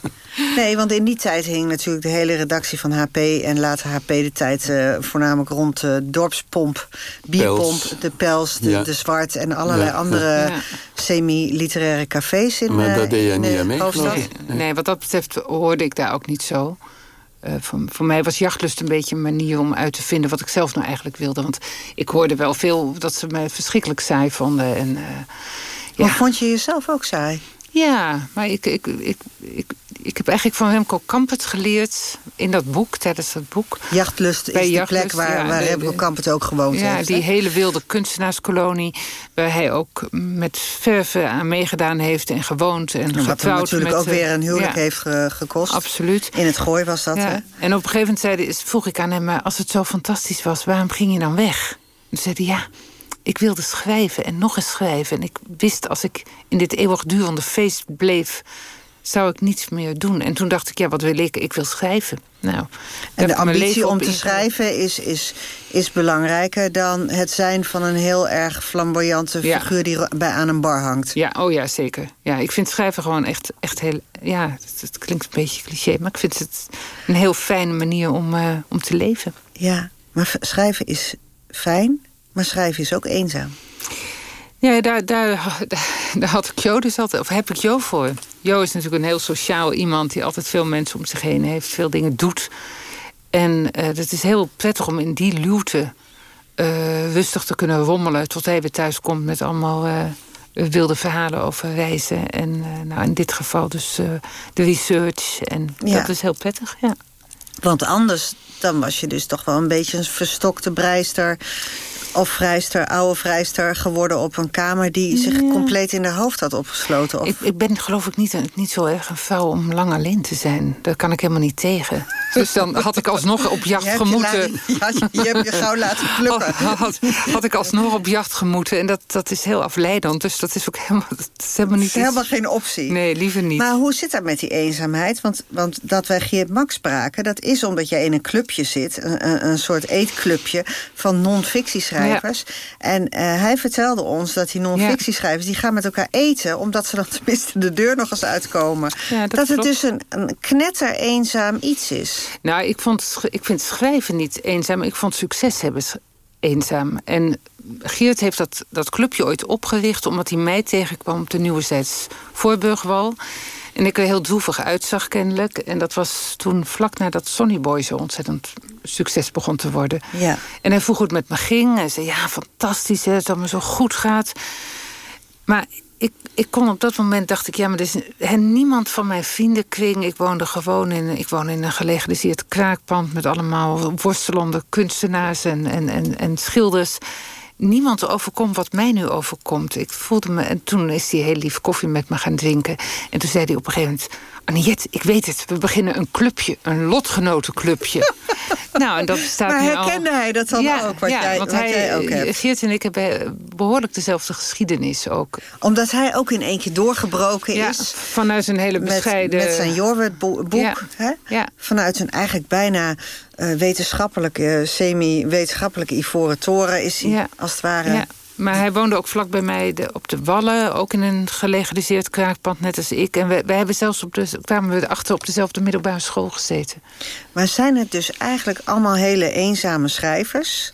Speaker 4: nee, want in die tijd hing natuurlijk de hele redactie van HP... en later HP de tijd eh, voornamelijk rond de dorpspomp, bierpomp...
Speaker 5: Pels.
Speaker 4: de pels, de,
Speaker 5: Ja.
Speaker 4: de zwart en allerlei
Speaker 5: Ja,
Speaker 4: andere
Speaker 3: Ja.
Speaker 4: semi-literaire cafés in,
Speaker 5: Maar
Speaker 4: eh,
Speaker 5: daar deed jij
Speaker 4: in
Speaker 5: niet aan mee,
Speaker 3: nee, wat dat betreft hoorde ik daar ook niet zo. Eh, voor, mij was jachtlust een beetje een manier om uit te vinden wat ik zelf nou eigenlijk wilde. Want ik hoorde wel veel dat ze me verschrikkelijk saai vonden. En, eh,
Speaker 4: vond je jezelf ook saai?
Speaker 3: Ja, maar ik, ik, ik, ik, ik heb eigenlijk van Remco Kampert geleerd in dat boek, tijdens dat boek.
Speaker 4: Jachtlust
Speaker 3: Bij
Speaker 4: is de
Speaker 3: Jachtlust,
Speaker 4: plek waar,
Speaker 3: ja,
Speaker 4: waar
Speaker 3: de-
Speaker 4: Remco
Speaker 3: de-
Speaker 4: Kampert ook gewoond
Speaker 3: Ja,
Speaker 4: heeft.
Speaker 3: die
Speaker 4: hè?
Speaker 3: hele wilde kunstenaarskolonie. Waar hij ook met verve aan meegedaan heeft en gewoond en
Speaker 4: Wat hem
Speaker 3: getrouwd.
Speaker 4: natuurlijk
Speaker 3: met,
Speaker 4: ook
Speaker 3: eh,
Speaker 4: weer een huwelijk
Speaker 3: ja,
Speaker 4: heeft ge- gekost.
Speaker 3: Absoluut.
Speaker 4: In het gooi was dat, hè?
Speaker 3: Ja. En op een gegeven moment vroeg ik aan hem... maar als het zo fantastisch was, waarom ging je dan weg? En toen zei hij, ja, ik wilde schrijven en nog eens schrijven. En ik wist, als ik in dit eeuwigdurende feest bleef... zou ik niets meer doen. En toen dacht ik, ja, wat wil ik? Ik wil schrijven. Nou,
Speaker 4: En de ambitie om te schrijven is, is, is belangrijker dan het zijn van een heel erg flamboyante
Speaker 3: Ja.
Speaker 4: figuur die bij aan een bar hangt.
Speaker 3: Ja, oh ja, zeker. Ja, ik vind schrijven gewoon echt, echt heel... Ja, het, het klinkt een beetje cliché, maar ik vind het een heel fijne manier om, eh, om te leven.
Speaker 4: Ja, maar schrijven is fijn, maar schrijven is ook eenzaam.
Speaker 3: Ja, daar, daar, daar had ik Jo dus altijd, of heb ik Jo voor. Jo is natuurlijk een heel sociaal iemand die altijd veel mensen om zich heen heeft, veel dingen doet. En eh het is heel prettig om in die luwte eh, rustig te kunnen rommelen tot hij weer thuis komt met allemaal eh, wilde verhalen over reizen. En nou, in dit geval dus de research. En
Speaker 4: Ja.
Speaker 3: dat is heel prettig, ja.
Speaker 4: Want anders dan was je dus toch wel een beetje een verstokte breister of vrijster, oude vrijster geworden op een kamer... die zich compleet in haar hoofd had opgesloten. Of...
Speaker 3: Ik, ik ben geloof ik niet, niet zo erg een vrouw om lang alleen te zijn. Daar kan ik helemaal niet tegen. Dus dan had ik alsnog op jacht gemoeten.
Speaker 4: Je, je, hebt je gauw laten plukken.
Speaker 3: Had, had, ik alsnog op jacht gemoeten. En dat, dat is heel afleidend. Dus dat is ook helemaal, dat is helemaal niet...
Speaker 4: Dat is helemaal geen optie.
Speaker 3: Nee, liever niet.
Speaker 4: Maar hoe zit dat met die eenzaamheid? Want, want dat wij Geert Max spraken... dat is omdat jij in een clubje zit. Een, een, soort eetclubje van non-fictieschrijvers. En uh, hij vertelde ons dat die non-fictieschrijvers... die gaan met elkaar eten... omdat ze dan tenminste de deur nog eens uitkomen. dat, dat het dus een, een knetter eenzaam iets is.
Speaker 3: Nou, ik, vond, ik vind schrijven niet eenzaam. Ik vond succes hebben eenzaam. En Geert heeft dat, dat clubje ooit opgericht... omdat hij mij tegenkwam op de Nieuwezijds Voorburgwal. En ik er heel droevig uitzag kennelijk. En dat was toen vlak nadat Sonny Boy zo ontzettend succes begon te worden.
Speaker 4: Ja.
Speaker 3: En hij vroeg hoe het met me ging. Hij zei, ja, fantastisch hè, dat het me zo goed gaat. Maar ik, ik kon op dat moment, dacht ik, ja, maar er is niemand van mijn vriendenkring. Ik woonde gewoon in, ik woon in een gelegaliseerd kraakpand met allemaal worstelende kunstenaars en, en, en, en schilders. Niemand overkomt wat mij nu overkomt. Ik voelde me, en toen is hij heel lief koffie met me gaan drinken. En toen zei hij op een gegeven moment: Aniet, ik weet het, we beginnen een clubje, een lotgenotenclubje. nou, en dat bestaat
Speaker 4: maar
Speaker 3: nu
Speaker 4: herkende
Speaker 3: al...
Speaker 4: hij dat dan
Speaker 3: ja,
Speaker 4: ook, wat,
Speaker 3: ja,
Speaker 4: jij,
Speaker 3: want
Speaker 4: wat
Speaker 3: hij,
Speaker 4: jij ook hebt?
Speaker 3: Geert en ik hebben behoorlijk dezelfde geschiedenis ook.
Speaker 4: Omdat hij ook in één keer doorgebroken
Speaker 3: Ja,
Speaker 4: is.
Speaker 3: vanuit een hele bescheiden...
Speaker 4: met zijn Jorwet-boek.
Speaker 3: Ja,
Speaker 4: Hè?
Speaker 3: ja.
Speaker 4: Vanuit een eigenlijk bijna uh, wetenschappelijke, semi-wetenschappelijke ivoren toren... is hij
Speaker 3: Ja.
Speaker 4: als het ware...
Speaker 3: Ja, maar hij woonde ook vlak bij mij de, op de Wallen. Ook in een gelegaliseerd kraakpand, net als ik. En we, wij hebben zelfs op de, kwamen we achter op dezelfde middelbare school gezeten.
Speaker 4: Maar zijn het dus eigenlijk allemaal hele eenzame schrijvers...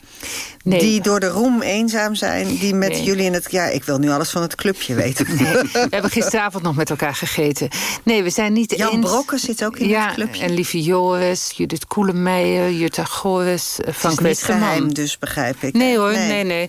Speaker 3: Nee.
Speaker 4: Die door de roem eenzaam zijn. Die met
Speaker 3: Nee.
Speaker 4: jullie in het... Ja, ik wil nu alles van het clubje weten.
Speaker 3: We hebben gisteravond nog met elkaar gegeten. Nee, we zijn niet
Speaker 4: Jan
Speaker 3: eens...
Speaker 4: Brokken zit ook in
Speaker 3: ja,
Speaker 4: het clubje.
Speaker 3: en Lieve Joris, Judith Koelemeijer, Jutta Goris, eh,
Speaker 4: Het
Speaker 3: Frank
Speaker 4: is niet geheim dus, begrijp ik.
Speaker 3: Nee hoor, nee, nee.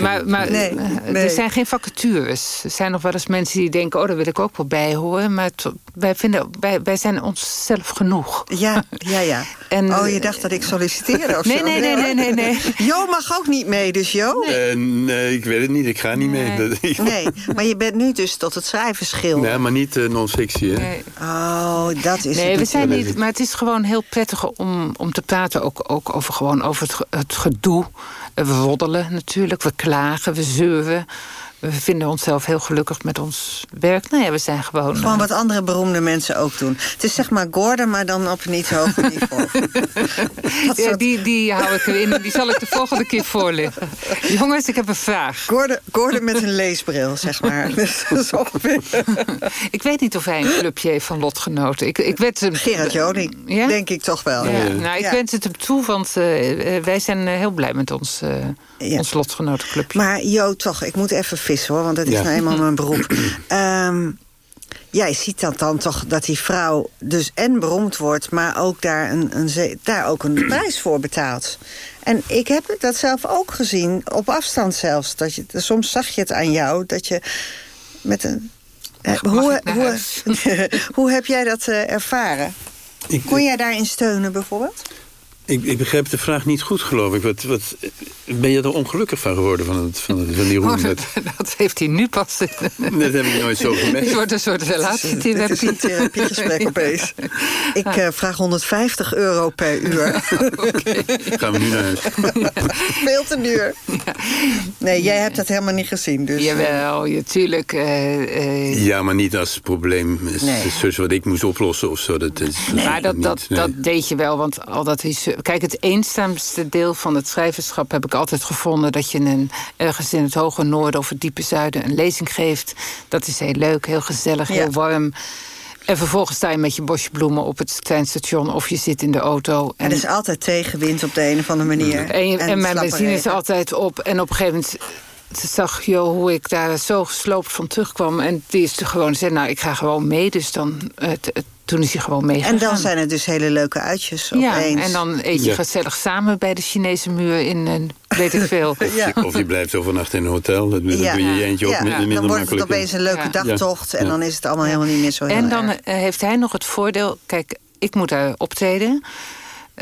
Speaker 3: Maar, maar
Speaker 4: Nee,
Speaker 3: eh, er zijn geen vacatures. Er zijn nog wel eens mensen die denken... oh, daar wil ik ook wel bij horen. Maar wij, vinden, wij, wij zijn onszelf genoeg.
Speaker 4: Ja, ja, ja.
Speaker 3: En,
Speaker 4: oh, je dacht dat ik solliciteerde of
Speaker 3: Nee,
Speaker 4: zo?
Speaker 3: nee, nee, nee, nee, nee.
Speaker 4: Jo mag ook niet mee, dus Jo?
Speaker 5: Eh, nee, ik weet het niet. Ik ga niet mee.
Speaker 3: Nee.
Speaker 4: Nee, maar je bent nu dus tot het schrijven schilderen.
Speaker 5: Nee, maar niet eh, non-fictie, hè?
Speaker 3: Nee.
Speaker 4: Oh, dat is
Speaker 3: Nee,
Speaker 4: het
Speaker 3: we zijn niet. Maar het is gewoon heel prettig om, om te praten. Ook, ook over, gewoon over het, het gedoe. Eh, We roddelen natuurlijk. We klagen, we zeuren. We vinden onszelf heel gelukkig met ons werk. Nou ja, we zijn gewoon...
Speaker 4: Gewoon
Speaker 3: eh,
Speaker 4: wat andere beroemde mensen ook doen. Het is zeg maar Gordon, maar dan op een iets hoger niveau. Dat
Speaker 3: ja,
Speaker 4: soort-
Speaker 3: die, die hou ik erin en die zal ik de volgende keer voorleggen. Jongens, ik heb een vraag.
Speaker 4: Gordon, Gordon met een leesbril, zeg maar.
Speaker 3: Ik weet niet of hij een clubje heeft van lotgenoten. Ik, ik wens hem...
Speaker 4: Gerard Joning,
Speaker 3: Ja?
Speaker 4: denk ik toch wel.
Speaker 3: Ja, nou, ik
Speaker 4: Ja.
Speaker 3: wens het hem toe, want eh, eh, wij zijn heel blij met ons, eh
Speaker 4: Ja.
Speaker 3: ons lotgenotenclubje.
Speaker 4: Maar Jo, toch, ik moet even vissen hoor, want dat is
Speaker 5: Ja.
Speaker 4: nou eenmaal mijn beroep. Ehm, jij ziet dat dan toch, dat die vrouw dus en beroemd wordt... maar ook daar een, een, daar ook een prijs voor betaalt. En ik heb dat zelf ook gezien, op afstand zelfs. Dat je, soms zag je het aan jou, dat je met een...
Speaker 3: Mag
Speaker 4: hoe, hoe, hoe heb jij dat eh, ervaren?
Speaker 5: Ik,
Speaker 4: Kon jij daarin steunen bijvoorbeeld?
Speaker 5: Ik, ik begrijp de vraag niet goed, geloof ik. Wat, wat, ben je er ongelukkig van geworden, van, het, van, het, van die
Speaker 3: Oh,
Speaker 5: roem?
Speaker 3: dat,
Speaker 5: Dat,
Speaker 3: dat heeft hij nu pas.
Speaker 5: dat heb ik nooit zo
Speaker 3: Het
Speaker 5: gemerkt.
Speaker 3: wordt een soort
Speaker 4: Dit is
Speaker 3: relatietherapie.
Speaker 4: een therapiegesprek opeens. Ik eh, vraag 150 euro per uur.
Speaker 5: Gaan we nu naar huis.
Speaker 4: Veel te duur. Nee, jij hebt dat helemaal niet gezien. Dus.
Speaker 3: Jawel, je, tuurlijk. eh, eh,
Speaker 5: Ja, maar niet als probleem. is-
Speaker 4: Nee.
Speaker 5: is zoals wat ik moest oplossen of zo. Dat is,
Speaker 3: maar dat, dat,
Speaker 5: nee.
Speaker 3: dat deed je wel, want al dat is. Kijk, het eenzaamste deel van het schrijverschap heb ik altijd gevonden. Dat je een, ergens in het hoge noorden of het diepe zuiden een lezing geeft. Dat is heel leuk, heel gezellig,
Speaker 4: Ja.
Speaker 3: heel warm. En vervolgens sta je met je bosje bloemen op het treinstation of je zit in de auto.
Speaker 4: Er is altijd tegenwind op de een of andere manier.
Speaker 3: En, je- en mijn benzine is altijd op. En op een gegeven moment zag je hoe ik daar zo gesloopt van terugkwam. En die is er gewoon zei, nou, ik ga gewoon mee. Dus dan, toen is hij gewoon meegegaan.
Speaker 4: En dan zijn het dus hele leuke uitjes
Speaker 3: ja,
Speaker 4: opeens.
Speaker 3: en dan eet je
Speaker 5: Ja.
Speaker 3: gezellig samen bij de Chinese muur in een weet ik veel.
Speaker 4: Ja.
Speaker 5: Of je blijft overnachten in een hotel. Dat, dat
Speaker 4: Ja.
Speaker 5: doe je je eentje ook
Speaker 4: Ja,
Speaker 5: minder
Speaker 4: dan wordt het
Speaker 5: makkelijk.
Speaker 4: opeens een leuke
Speaker 3: Ja.
Speaker 4: dagtocht. En
Speaker 5: Ja.
Speaker 4: dan is het allemaal helemaal niet meer zo heel
Speaker 3: En dan
Speaker 4: erg.
Speaker 3: eh, heeft hij nog het voordeel... Kijk, ik moet daar optreden.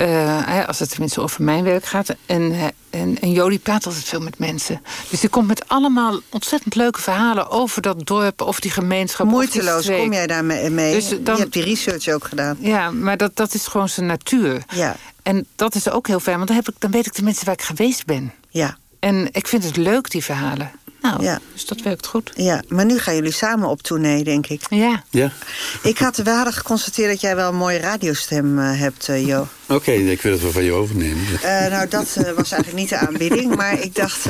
Speaker 3: Uh, als het tenminste over mijn werk gaat. En, en, en Jody praat altijd veel met mensen. Dus die komt met allemaal ontzettend leuke verhalen... over dat dorp, over die gemeenschap.
Speaker 4: Moeiteloos kom jij daar mee. Dus dan, Je hebt die research ook gedaan.
Speaker 3: Ja, maar dat, dat is gewoon zijn natuur. Ja. En dat is ook heel fijn, want dan, heb ik, dan weet ik tenminste waar ik geweest ben. Ja. En ik vind het leuk, die verhalen. Nou, ja. dus dat werkt goed.
Speaker 4: Ja, maar nu gaan jullie samen op tournee, denk ik.
Speaker 3: Ja. ja.
Speaker 4: Ik had, hadden geconstateerd dat jij wel een mooie radiostem uh, hebt, uh, Jo.
Speaker 5: Oké, ik wil het wel van je overnemen.
Speaker 4: Uh, nou, dat was eigenlijk niet de aanbieding. Maar ik dacht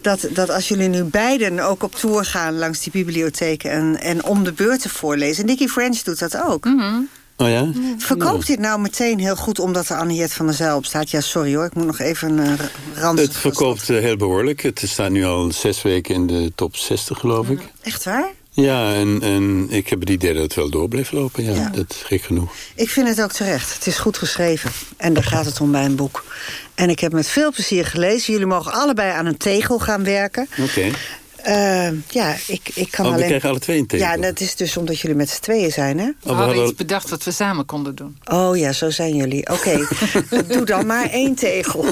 Speaker 4: dat, dat als jullie nu beiden ook op tour gaan... langs die bibliotheken en, en om de beurt te voorlezen... Nicky French doet dat ook. Mm
Speaker 5: Oh ja?
Speaker 4: Verkoopt dit nou meteen heel goed omdat er Anniette van der Zijl op staat? Ja, sorry hoor, ik moet nog even een uh,
Speaker 5: Het verkoopt uh, heel behoorlijk. Het staat nu al zes weken in de top 60, geloof ik.
Speaker 4: Echt waar?
Speaker 5: Ja, en, en ik heb het idee dat het wel door blijft lopen. Ja, ja. dat is gek genoeg.
Speaker 4: Ik vind het ook terecht. Het is goed geschreven. En daar gaat het om bij een boek. En ik heb met veel plezier gelezen. Jullie mogen allebei aan een tegel gaan werken.
Speaker 5: Oké.
Speaker 4: Uh, ja, ik, ik kan
Speaker 5: oh,
Speaker 4: alleen...
Speaker 5: we krijgen alle twee een tegel.
Speaker 4: Ja, dat is dus omdat jullie met z'n tweeën zijn, hè?
Speaker 3: Oh, we, hadden iets bedacht wat we samen konden doen.
Speaker 4: Oh ja, zo zijn jullie. Oké, doe dan maar één tegel.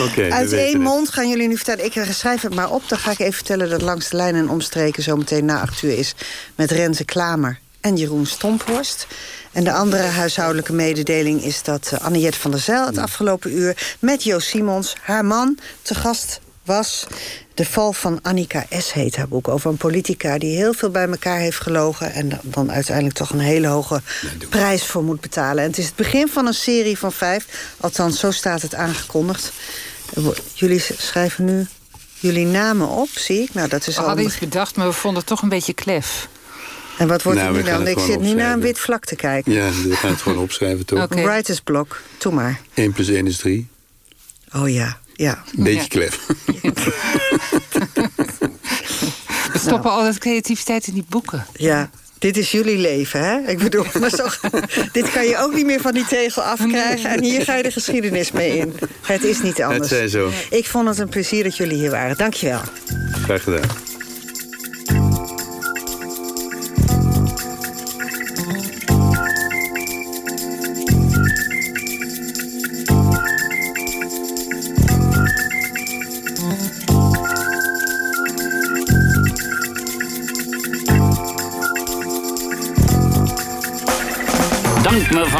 Speaker 5: okay,
Speaker 4: Uit één mond gaan jullie nu vertellen. Ik schrijf het maar op, dan ga ik even vertellen... dat langs de lijn en omstreken zometeen na acht uur is... met Renze Klamer en Jeroen Stomphorst. En de andere huishoudelijke mededeling is dat uh, Anniette van der Zijl... het afgelopen uur met Jo Simons, haar man, te gast was De Val van Annika S. heet haar boek. Over een politica die heel veel bij elkaar heeft gelogen... en dan uiteindelijk toch een hele hoge prijs voor moet betalen. En het is het begin van een serie van vijf. Althans, zo staat het aangekondigd. Jullie schrijven nu jullie namen op, zie ik. Nou, dat is
Speaker 3: we hadden iets bedacht, maar we vonden het toch een beetje klef.
Speaker 4: En wat wordt nou, het nu dan? Ik zit nu naar een wit vlak te kijken.
Speaker 5: Ja, we gaan het gewoon opschrijven, toch?
Speaker 4: Okay. Writersblok, doe maar.
Speaker 5: 1 plus 1 is 3.
Speaker 4: Oh ja. Ja.
Speaker 5: Beetje ja. klef.
Speaker 3: We stoppen nou. altijd creativiteit in die boeken.
Speaker 4: Ja, dit is jullie leven, hè? Ik bedoel, maar toch, dit kan je ook niet meer van die tegel afkrijgen. En hier ga je de geschiedenis mee in. Het is niet anders.
Speaker 5: Het zo.
Speaker 4: Ik vond het een plezier dat jullie hier waren. Dankjewel.
Speaker 5: Graag gedaan.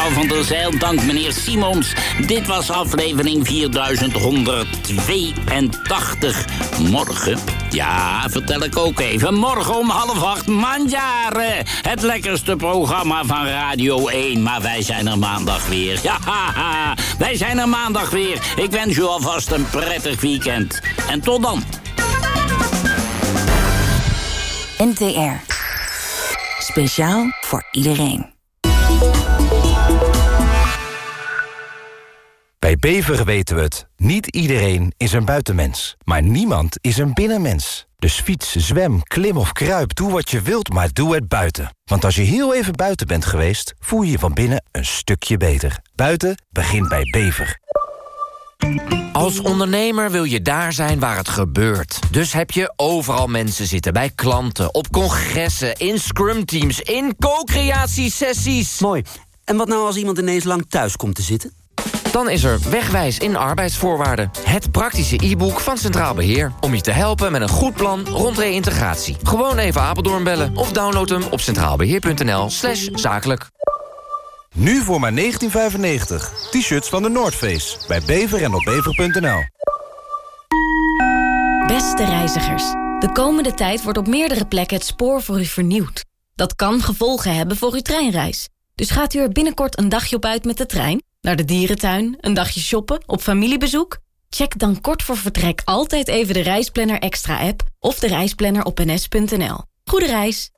Speaker 6: Mevrouw van der Zijl, dank meneer Simons. Dit was aflevering 4182. Morgen, ja, vertel ik ook even. Morgen om half acht Mandjaren. Het lekkerste programma van Radio 1. Maar wij zijn er maandag weer. Ja, wij zijn er maandag weer. Ik wens u alvast een prettig weekend. En tot dan.
Speaker 7: NTR. Speciaal voor iedereen.
Speaker 8: Bij Bever weten we het. Niet iedereen is een buitenmens. Maar niemand is een binnenmens. Dus fiets, zwem, klim of kruip, doe wat je wilt, maar doe het buiten. Want als je heel even buiten bent geweest, voel je je van binnen een stukje beter. Buiten begint bij Bever.
Speaker 9: Als ondernemer wil je daar zijn waar het gebeurt. Dus heb je overal mensen zitten, bij klanten, op congressen, in scrumteams, in co-creatiesessies.
Speaker 10: Mooi. En wat nou als iemand ineens lang thuis komt te zitten?
Speaker 9: Dan is er Wegwijs in arbeidsvoorwaarden. Het praktische e-book van Centraal Beheer. Om je te helpen met een goed plan rond reïntegratie. Gewoon even Apeldoorn bellen of download hem op centraalbeheer.nl slash zakelijk.
Speaker 8: Nu voor maar 19,95. T-shirts van de Noordface. Bij bever en op bever.nl.
Speaker 11: Beste reizigers. De komende tijd wordt op meerdere plekken het spoor voor u vernieuwd. Dat kan gevolgen hebben voor uw treinreis. Dus gaat u er binnenkort een dagje op uit met de trein? Naar de dierentuin? Een dagje shoppen? Op familiebezoek? Check dan kort voor vertrek altijd even de Reisplanner Extra app of de reisplanner op ns.nl. Goede reis!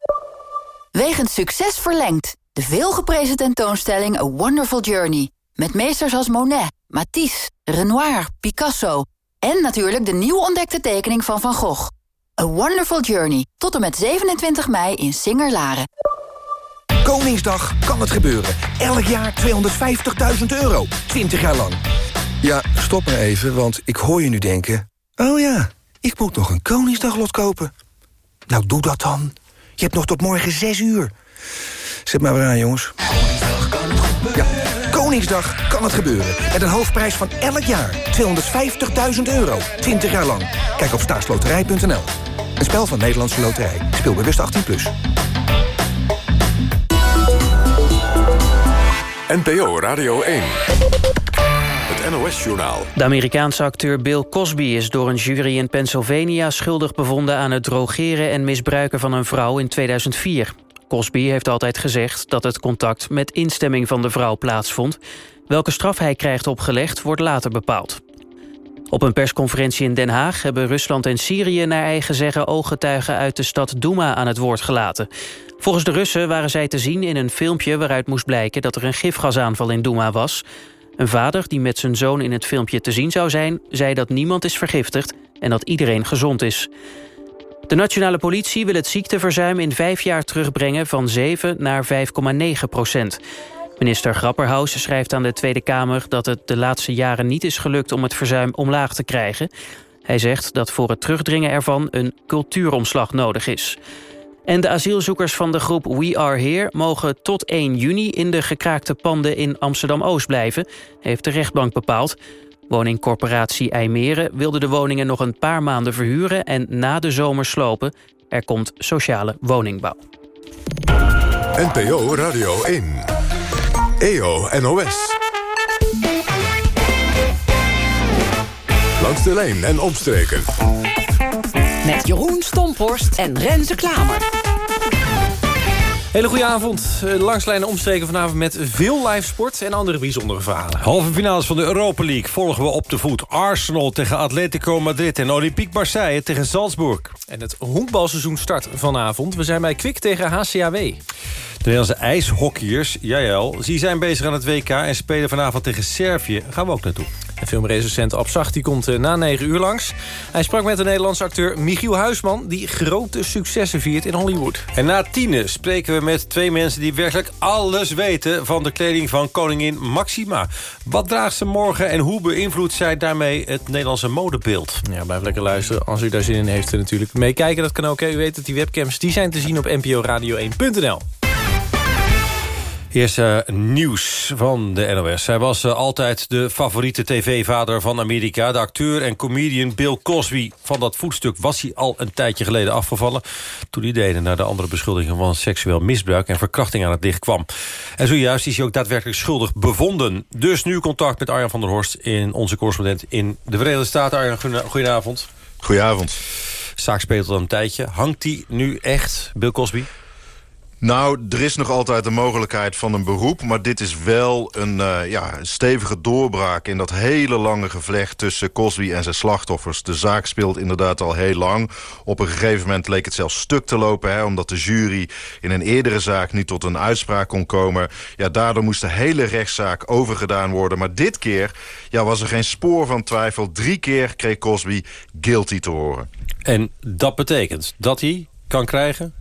Speaker 7: Wegens succes verlengd. De veelgeprezen tentoonstelling A Wonderful Journey. Met meesters als Monet, Matisse, Renoir, Picasso... en natuurlijk de nieuw ontdekte tekening van Van Gogh. A Wonderful Journey. Tot en met 27 mei in Singer-Laren.
Speaker 12: Koningsdag kan het gebeuren. Elk jaar 250.000 euro. 20 jaar lang. Ja, stop maar even, want ik hoor je nu denken... oh ja, ik moet nog een Koningsdaglot kopen. Nou, doe dat dan. Je hebt nog tot morgen 6 uur. Zet maar weer aan, jongens. Koningsdag kan het gebeuren. Ja, Koningsdag kan het gebeuren. Met een hoofdprijs van elk jaar. 250.000 euro. 20 jaar lang. Kijk op staatsloterij.nl. Een spel van Nederlandse Loterij. Speel bewust 18+. Plus.
Speaker 13: NPO Radio 1. Het NOS-journaal.
Speaker 1: De Amerikaanse acteur Bill Cosby is door een jury in Pennsylvania... schuldig bevonden aan het drogeren en misbruiken van een vrouw in 2004. Cosby heeft altijd gezegd dat het contact met instemming van de vrouw plaatsvond. Welke straf hij krijgt opgelegd wordt later bepaald. Op een persconferentie in Den Haag hebben Rusland en Syrië... naar eigen zeggen ooggetuigen uit de stad Douma aan het woord gelaten. Volgens de Russen waren zij te zien in een filmpje... waaruit moest blijken dat er een gifgasaanval in Douma was. Een vader die met zijn zoon in het filmpje te zien zou zijn... zei dat niemand is vergiftigd en dat iedereen gezond is. De nationale politie wil het ziekteverzuim in vijf jaar terugbrengen... van 7 naar 5,9 procent. Minister Grapperhaus schrijft aan de Tweede Kamer... dat het de laatste jaren niet is gelukt om het verzuim omlaag te krijgen. Hij zegt dat voor het terugdringen ervan een cultuuromslag nodig is. En de asielzoekers van de groep We Are Here... mogen tot 1 juni in de gekraakte panden in Amsterdam-Oost blijven... heeft de rechtbank bepaald. Woningcorporatie IJmeren wilde de woningen nog een paar maanden verhuren... en na de zomer slopen. Er komt sociale woningbouw.
Speaker 13: NPO Radio 1. EO NOS. Langs de lijn en omstreken.
Speaker 14: Met Jeroen Stomphorst en Renze Klamer.
Speaker 15: Hele goede avond. Eh, Langslijnen omstreken vanavond met veel live sport en andere bijzondere verhalen.
Speaker 16: Halve finales van de Europa League volgen we op de voet. Arsenal tegen Atletico Madrid en Olympique Marseille tegen Salzburg.
Speaker 15: En het honkbalseizoen start vanavond. We zijn bij Kwik tegen HCAW.
Speaker 16: De Nederlandse ijshockeyers, jawel, die zijn bezig aan het WK... en spelen vanavond tegen Servië. Daar gaan we ook naartoe.
Speaker 15: En filmrecensent Abzag die komt eh, na negen uur langs. Hij sprak met de Nederlandse acteur Michiel Huisman... die grote successen viert in Hollywood.
Speaker 16: En na tienen spreken we met twee mensen... die werkelijk alles weten van de kleding van koningin Maxima. Wat draagt ze morgen en hoe beïnvloedt zij daarmee het Nederlandse modebeeld?
Speaker 15: Ja, blijf lekker luisteren. Als u daar zin in heeft natuurlijk meekijken. Dat kan ook. U weet dat die webcams die zijn te zien op nporadio1.nl.
Speaker 16: Eerste nieuws van de NOS. Hij was uh, altijd de favoriete tv-vader van Amerika. De acteur en comedian Bill Cosby. Van dat voetstuk was hij al een tijdje geleden afgevallen... toen hij deden naar de andere beschuldigingen van seksueel misbruik... en verkrachting aan het licht kwam. En zojuist is hij ook daadwerkelijk schuldig bevonden. Dus nu contact met Arjan van der Horst... in onze correspondent in de Verenigde Staten. Arjan, goedenavond.
Speaker 17: Goedenavond.
Speaker 16: Zaak speelt al een tijdje. Hangt hij nu echt, Bill Cosby?
Speaker 17: Nou, er is nog altijd de mogelijkheid van een beroep... maar dit is wel een uh, ja, stevige doorbraak in dat hele lange gevlecht... tussen Cosby en zijn slachtoffers. De zaak speelt inderdaad al heel lang. Op een gegeven moment leek het zelfs stuk te lopen... Hè, omdat de jury in een eerdere zaak niet tot een uitspraak kon komen. Ja, daardoor moest de hele rechtszaak overgedaan worden. Maar dit keer ja, was er geen spoor van twijfel. Drie keer kreeg Cosby guilty te horen.
Speaker 16: En dat betekent dat hij kan krijgen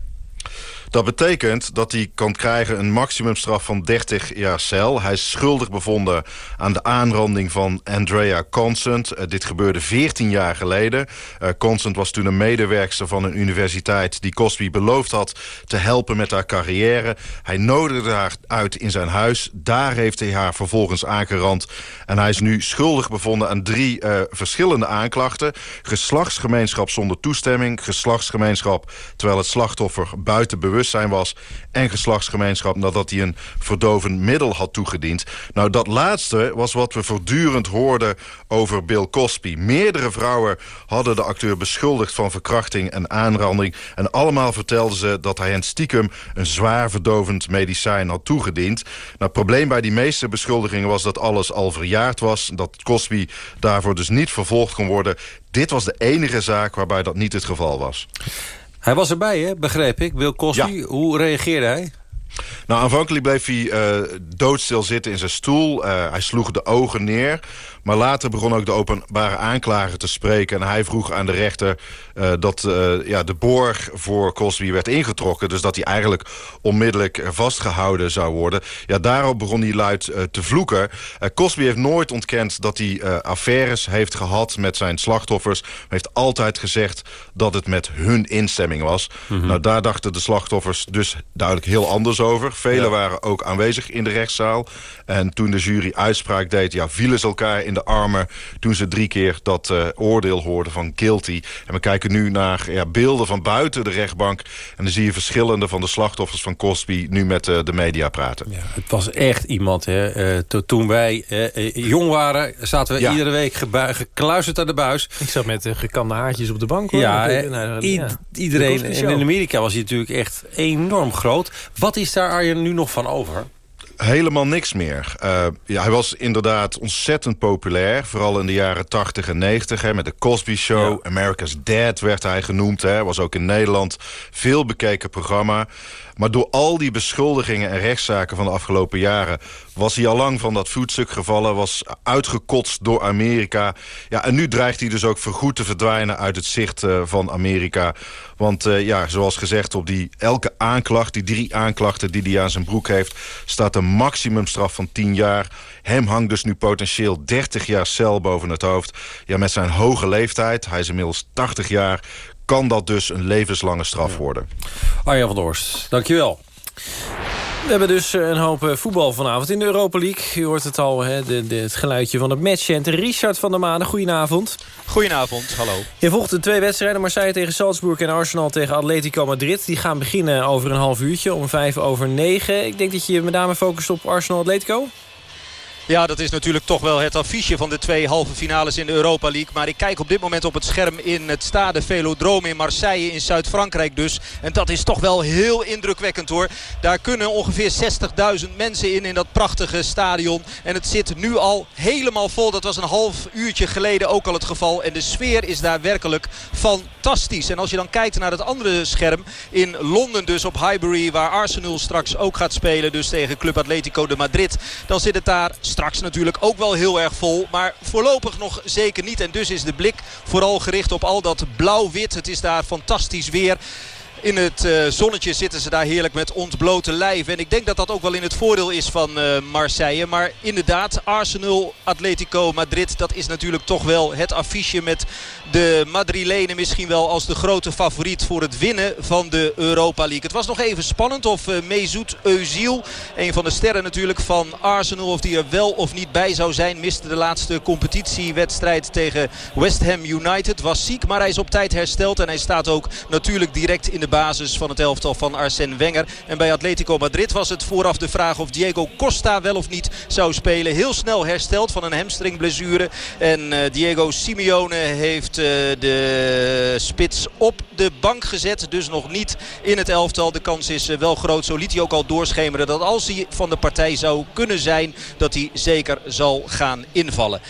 Speaker 17: dat betekent dat hij kan krijgen een maximumstraf van 30 jaar cel. Hij is schuldig bevonden aan de aanranding van Andrea Constant. Uh, dit gebeurde 14 jaar geleden. Uh, Constant was toen een medewerkster van een universiteit... die Cosby beloofd had te helpen met haar carrière. Hij nodigde haar uit in zijn huis. Daar heeft hij haar vervolgens aangerand. En hij is nu schuldig bevonden aan drie uh, verschillende aanklachten. Geslachtsgemeenschap zonder toestemming. Geslachtsgemeenschap terwijl het slachtoffer buiten bewust bewustzijn was... en geslachtsgemeenschap nadat hij een verdovend middel had toegediend. Nou, dat laatste was wat we voortdurend hoorden over Bill Cosby. Meerdere vrouwen hadden de acteur beschuldigd van verkrachting en aanranding... en allemaal vertelden ze dat hij hen stiekem een zwaar verdovend medicijn had toegediend. Nou, het probleem bij die meeste beschuldigingen was dat alles al verjaard was... dat Cosby daarvoor dus niet vervolgd kon worden. Dit was de enige zaak waarbij dat niet het geval was.
Speaker 16: Hij was erbij, hè? begreep ik. Bill Cosby, hoe reageerde hij?
Speaker 17: Nou, aanvankelijk bleef hij uh, doodstil zitten in zijn stoel. Uh, hij sloeg de ogen neer. Maar later begon ook de openbare aanklager te spreken. En hij vroeg aan de rechter uh, dat uh, ja, de borg voor Cosby werd ingetrokken. Dus dat hij eigenlijk onmiddellijk vastgehouden zou worden. Ja, daarop begon hij luid uh, te vloeken. Cosby heeft nooit ontkend dat hij affaires heeft gehad met zijn slachtoffers. Hij heeft altijd gezegd dat het met hun instemming was. Mm -hmm. Nou, daar dachten de slachtoffers dus duidelijk heel anders over. Velen waren ook aanwezig in de rechtszaal. En toen de jury uitspraak deed, ja, vielen ze elkaar in de armen... toen ze drie keer dat uh, oordeel hoorden van guilty. En we kijken nu naar ja, beelden van buiten de rechtbank... en dan zie je verschillende van de slachtoffers van Cosby... nu met uh, de media praten.
Speaker 16: Ja, het was echt iemand, hè. Uh, toen wij jong waren, zaten we ja. iedere week gekluisterd aan de buis.
Speaker 15: Ik zat met gekamde haartjes op de bank. Hoor.
Speaker 16: Ja, ja. iedereen. En in Amerika was hij natuurlijk echt enorm groot. Wat is daar Arjen nu nog van over?
Speaker 17: Helemaal niks meer. Uh, ja, hij was inderdaad ontzettend populair. Vooral in de jaren 80 en 90. Hè, met de Cosby Show. Ja. America's Dad werd hij genoemd. Hè. Was ook in Nederland veel bekeken programma. Maar door al die beschuldigingen en rechtszaken van de afgelopen jaren... was hij al lang van dat voetstuk gevallen, was uitgekotst door Amerika. Ja, en nu dreigt hij dus ook voorgoed te verdwijnen uit het zicht uh, van Amerika. Want uh, ja, zoals gezegd, op die elke aanklacht, die drie aanklachten die hij aan zijn broek heeft... staat een maximumstraf van 10 jaar. Hem hangt dus nu potentieel 30 jaar cel boven het hoofd. Ja, met zijn hoge leeftijd, hij is inmiddels 80 jaar kan dat dus een levenslange straf worden.
Speaker 16: Arjan van der Horst, dankjewel. We hebben dus eh, een hoop eh, voetbal vanavond in de Europa League. U hoort het al, hè, de, de, het geluidje van het matchcenter. Richard van der Manen, goedenavond.
Speaker 18: Goedenavond, hallo.
Speaker 16: Je volgt de twee wedstrijden, Marseille tegen Salzburg... en Arsenal tegen Atletico Madrid. Die gaan beginnen over een half uurtje, om vijf over negen. Ik denk dat je met name focust op Arsenal-Atletico.
Speaker 18: Ja, dat is natuurlijk toch wel het affiche van de twee halve finales in de Europa League. Maar ik kijk op dit moment op het scherm in het Stade Velodrome in Marseille in Zuid-Frankrijk dus. En dat is toch wel heel indrukwekkend hoor. Daar kunnen ongeveer 60.000 mensen in, in dat prachtige stadion. En het zit nu al helemaal vol. Dat was een half uurtje geleden ook al het geval. En de sfeer is daar werkelijk fantastisch. En als je dan kijkt naar het andere scherm in Londen dus op Highbury... waar Arsenal straks ook gaat spelen dus tegen Club Atletico de Madrid... dan zit het daar Straks natuurlijk ook wel heel erg vol. Maar voorlopig nog zeker niet. En dus is de blik vooral gericht op al dat blauw-wit. Het is daar fantastisch weer. In het uh, zonnetje zitten ze daar heerlijk met ontblote lijf. En ik denk dat dat ook wel in het voordeel is van uh, Marseille. Maar inderdaad, Arsenal, Atletico Madrid... dat is natuurlijk toch wel het affiche met de Madrilenen misschien wel als de grote favoriet voor het winnen van de Europa League. Het was nog even spannend of uh, Mesut Özil, een van de sterren natuurlijk van Arsenal... of die er wel of niet bij zou zijn, miste de laatste competitiewedstrijd tegen West Ham United. Was ziek, maar hij is op tijd hersteld en hij staat ook natuurlijk direct in de basis van het elftal van Arsène Wenger. En bij Atletico Madrid was het vooraf de vraag of Diego Costa wel of niet zou spelen. Heel snel hersteld van een hamstringblessure. En uh, Diego Simeone heeft uh, de spits op de bank gezet. Dus nog niet in het elftal. De kans is uh, wel groot. Zo liet hij ook al doorschemeren dat als hij van de partij zou kunnen zijn... dat hij zeker zal gaan invallen.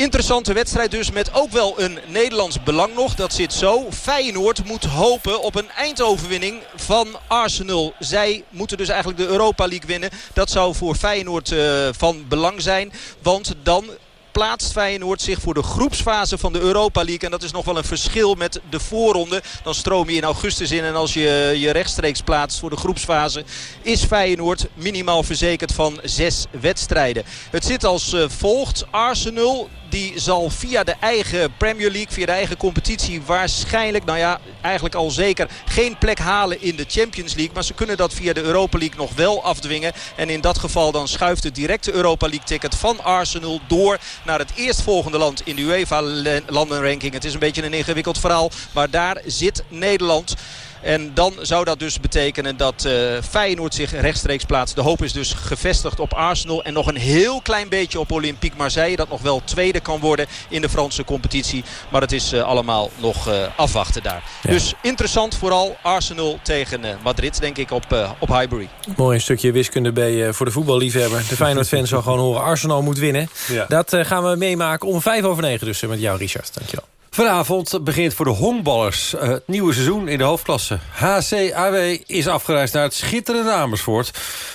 Speaker 18: Interessante wedstrijd dus met ook wel een Nederlands belang nog. Dat zit zo. Feyenoord moet hopen op een eindoverwinning van Arsenal. Zij moeten dus eigenlijk de Europa League winnen. Dat zou voor Feyenoord uh, van belang zijn. Want dan plaatst Feyenoord zich voor de groepsfase van de Europa League. En dat is nog wel een verschil met de voorronde. Dan stroom je in augustus in. En als je je rechtstreeks plaatst voor de groepsfase... is Feyenoord minimaal verzekerd van zes wedstrijden. Het zit als uh, volgt. Arsenal die zal via de eigen Premier League, via de eigen competitie... waarschijnlijk, nou ja, eigenlijk al zeker... geen plek halen in de Champions League. Maar ze kunnen dat via de Europa League nog wel afdwingen. En in dat geval dan schuift het directe Europa League ticket van Arsenal door naar het eerstvolgende land in de UEFA-landenranking. Het is een beetje een ingewikkeld verhaal, maar daar zit Nederland... En dan zou dat dus betekenen dat uh, Feyenoord zich rechtstreeks plaatst. De hoop is dus gevestigd op Arsenal. En nog een heel klein beetje op Olympique Marseille. Dat nog wel tweede kan worden in de Franse competitie. Maar het is uh, allemaal nog uh, afwachten daar. Ja. Dus interessant vooral Arsenal tegen Madrid denk ik op, op Highbury.
Speaker 15: Mooi een stukje wiskunde bij voor de voetballiefhebber. De Feyenoord-fans zal gewoon horen Arsenal moet winnen. Ja. Dat gaan we meemaken om vijf over negen dus met jou Richard. Dankjewel.
Speaker 16: Vanavond begint voor de honkballers het nieuwe seizoen in de hoofdklasse. HCAW is afgereisd naar het schitterende Amersfoort...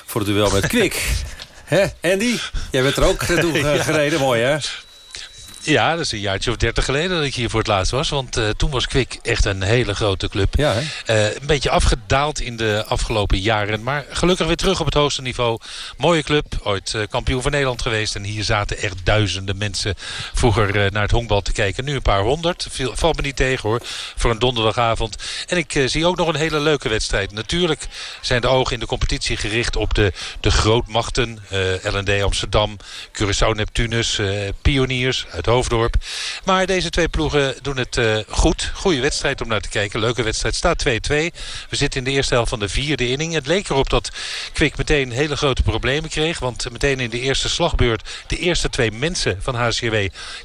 Speaker 16: voor het duel met Kwik. Hè, Andy? Jij bent er ook naartoe gereden. Mooi, hè?
Speaker 19: Ja, dat is een jaartje of dertig geleden dat ik hier voor het laatst was. Want uh, toen was Kwik echt een hele grote club.
Speaker 16: Ja,
Speaker 19: uh, een beetje afgedaald in de afgelopen jaren. Maar gelukkig weer terug op het hoogste niveau. Mooie club, ooit uh, kampioen van Nederland geweest. En hier zaten echt duizenden mensen vroeger naar het honkbal te kijken. Nu een paar honderd. Valt me niet tegen hoor, voor een donderdagavond. En ik zie ook nog een hele leuke wedstrijd. Natuurlijk zijn de ogen in de competitie gericht op de, de grootmachten. LND Amsterdam, Curaçao Neptunus, Pioniers uit Hoofddorp. Maar deze twee ploegen doen het uh, goed. Goede wedstrijd om naar te kijken. Leuke wedstrijd. Staat 2-2. We zitten in de eerste helft van de vierde inning. Het leek erop dat Kwik meteen hele grote problemen kreeg. Want meteen in de eerste slagbeurt... de eerste twee mensen van HCW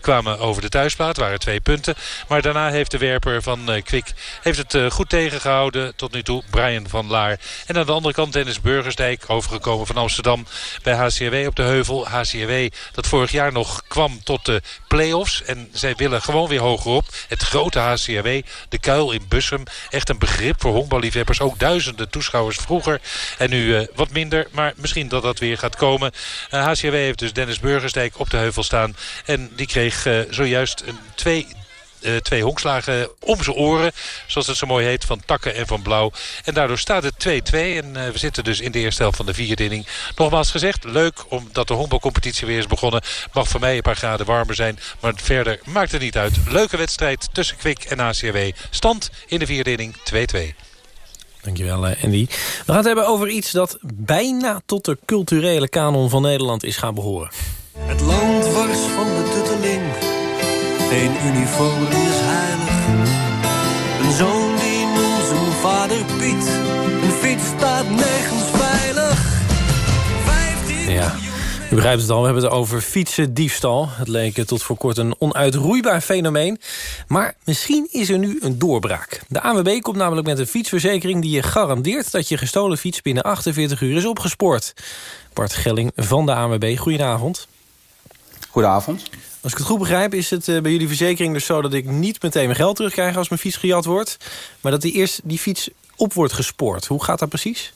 Speaker 19: kwamen over de thuisplaat. waren twee punten. Maar daarna heeft de werper van uh, Kwik heeft het uh, goed tegengehouden. Tot nu toe Brian van Laar. En aan de andere kant Dennis Burgersdijk. Overgekomen van Amsterdam bij HCW op de heuvel. HCW dat vorig jaar nog kwam tot de En zij willen gewoon weer hogerop. Het grote HCRW, de kuil in Bussum. Echt een begrip voor honkballiefhebbers. Ook duizenden toeschouwers vroeger. En nu uh, wat minder, maar misschien dat dat weer gaat komen. Uh, HCRW heeft dus Dennis Burgersdijk op de heuvel staan. En die kreeg uh, zojuist een twee uh, twee honkslagen om zijn oren. Zoals het zo mooi heet, van takken en van blauw. En daardoor staat het 2-2. En uh, we zitten dus in de eerste helft van de vierde inning. Nogmaals gezegd, leuk omdat de honkbalcompetitie weer is begonnen. Mag voor mij een paar graden warmer zijn. Maar verder maakt het niet uit. Leuke wedstrijd tussen Kwik en ACW. Stand in de vierde inning 2-2.
Speaker 15: Dankjewel, Andy. We gaan het hebben over iets dat bijna tot de culturele kanon van Nederland is gaan behoren.
Speaker 20: Het land wars van geen uniform is heilig. Een zoon die noemt zijn vader Piet. Een fiets staat nergens veilig. 15
Speaker 15: ja. U begrijpt het al, we hebben het over fietsendiefstal. Het leek tot voor kort een onuitroeibaar fenomeen. Maar misschien is er nu een doorbraak. De ANWB komt namelijk met een fietsverzekering... die je garandeert dat je gestolen fiets binnen 48 uur is opgespoord. Bart Gelling van de ANWB, goedenavond.
Speaker 21: Goedenavond.
Speaker 15: Als ik het goed begrijp is het bij jullie verzekering dus zo... dat ik niet meteen mijn geld terugkrijg als mijn fiets gejat wordt... maar dat die eerst die fiets op wordt gespoord. Hoe gaat dat precies?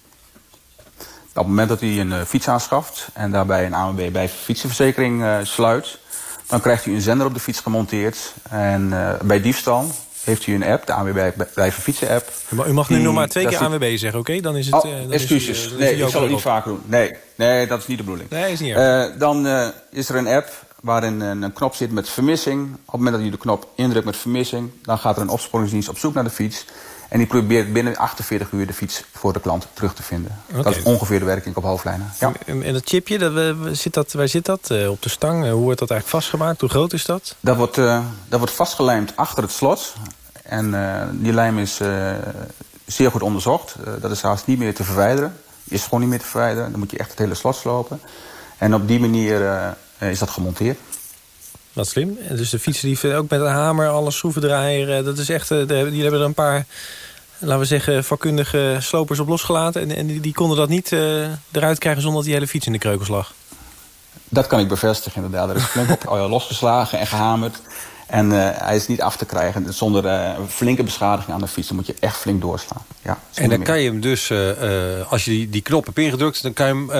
Speaker 21: Op het moment dat u een uh, fiets aanschaft... en daarbij een ANWB bij fietsenverzekering uh, sluit... dan krijgt u een zender op de fiets gemonteerd. En uh, bij diefstal heeft u een app, de ANWB Blijven Fietsen app.
Speaker 15: Maar u mag nu nog maar twee keer ANWB zeggen, oké? Dan is het...
Speaker 21: Oh,
Speaker 15: dan
Speaker 21: excuses.
Speaker 15: Is,
Speaker 21: nee, ik zal het niet vaker doen. Nee, nee, dat is niet de bedoeling.
Speaker 15: Nee, is niet erg.
Speaker 21: dan is er een app waarin een, een, knop zit met vermissing. Op het moment dat u de knop indrukt met vermissing... dan gaat er een opsporingsdienst op zoek naar de fiets... en die probeert binnen 48 uur de fiets voor de klant terug te vinden. Okay. Dat is ongeveer de werking op hoofdlijnen. Ja.
Speaker 15: En, dat chipje, dat, zit dat, waar zit dat? Uh, op de stang? Uh, hoe wordt dat eigenlijk vastgemaakt? Hoe groot is dat?
Speaker 21: Dat wordt, uh, dat wordt vastgelijmd achter het slot. En die lijm is zeer goed onderzocht. dat is haast niet meer te verwijderen. Is gewoon niet meer te verwijderen. Dan moet je echt het hele slot slopen. En op die manier is dat gemonteerd.
Speaker 15: Wat slim. Dus de fietsen die ook met een hamer alle schroeven draaien. Dat is echt, die hebben er een paar, laten we zeggen, vakkundige slopers op losgelaten. En, en die, die, konden dat niet uh, eruit krijgen zonder dat die hele fiets in de kreukels lag.
Speaker 21: Dat kan ik bevestigen inderdaad. Er is flink op losgeslagen en gehamerd. En uh, hij is niet af te krijgen zonder uh, flinke beschadiging aan de fiets. Dan moet je echt flink doorslaan. Ja,
Speaker 16: en dan kan je hem dus, uh, als je die, die knop hebt ingedrukt... dan kan je hem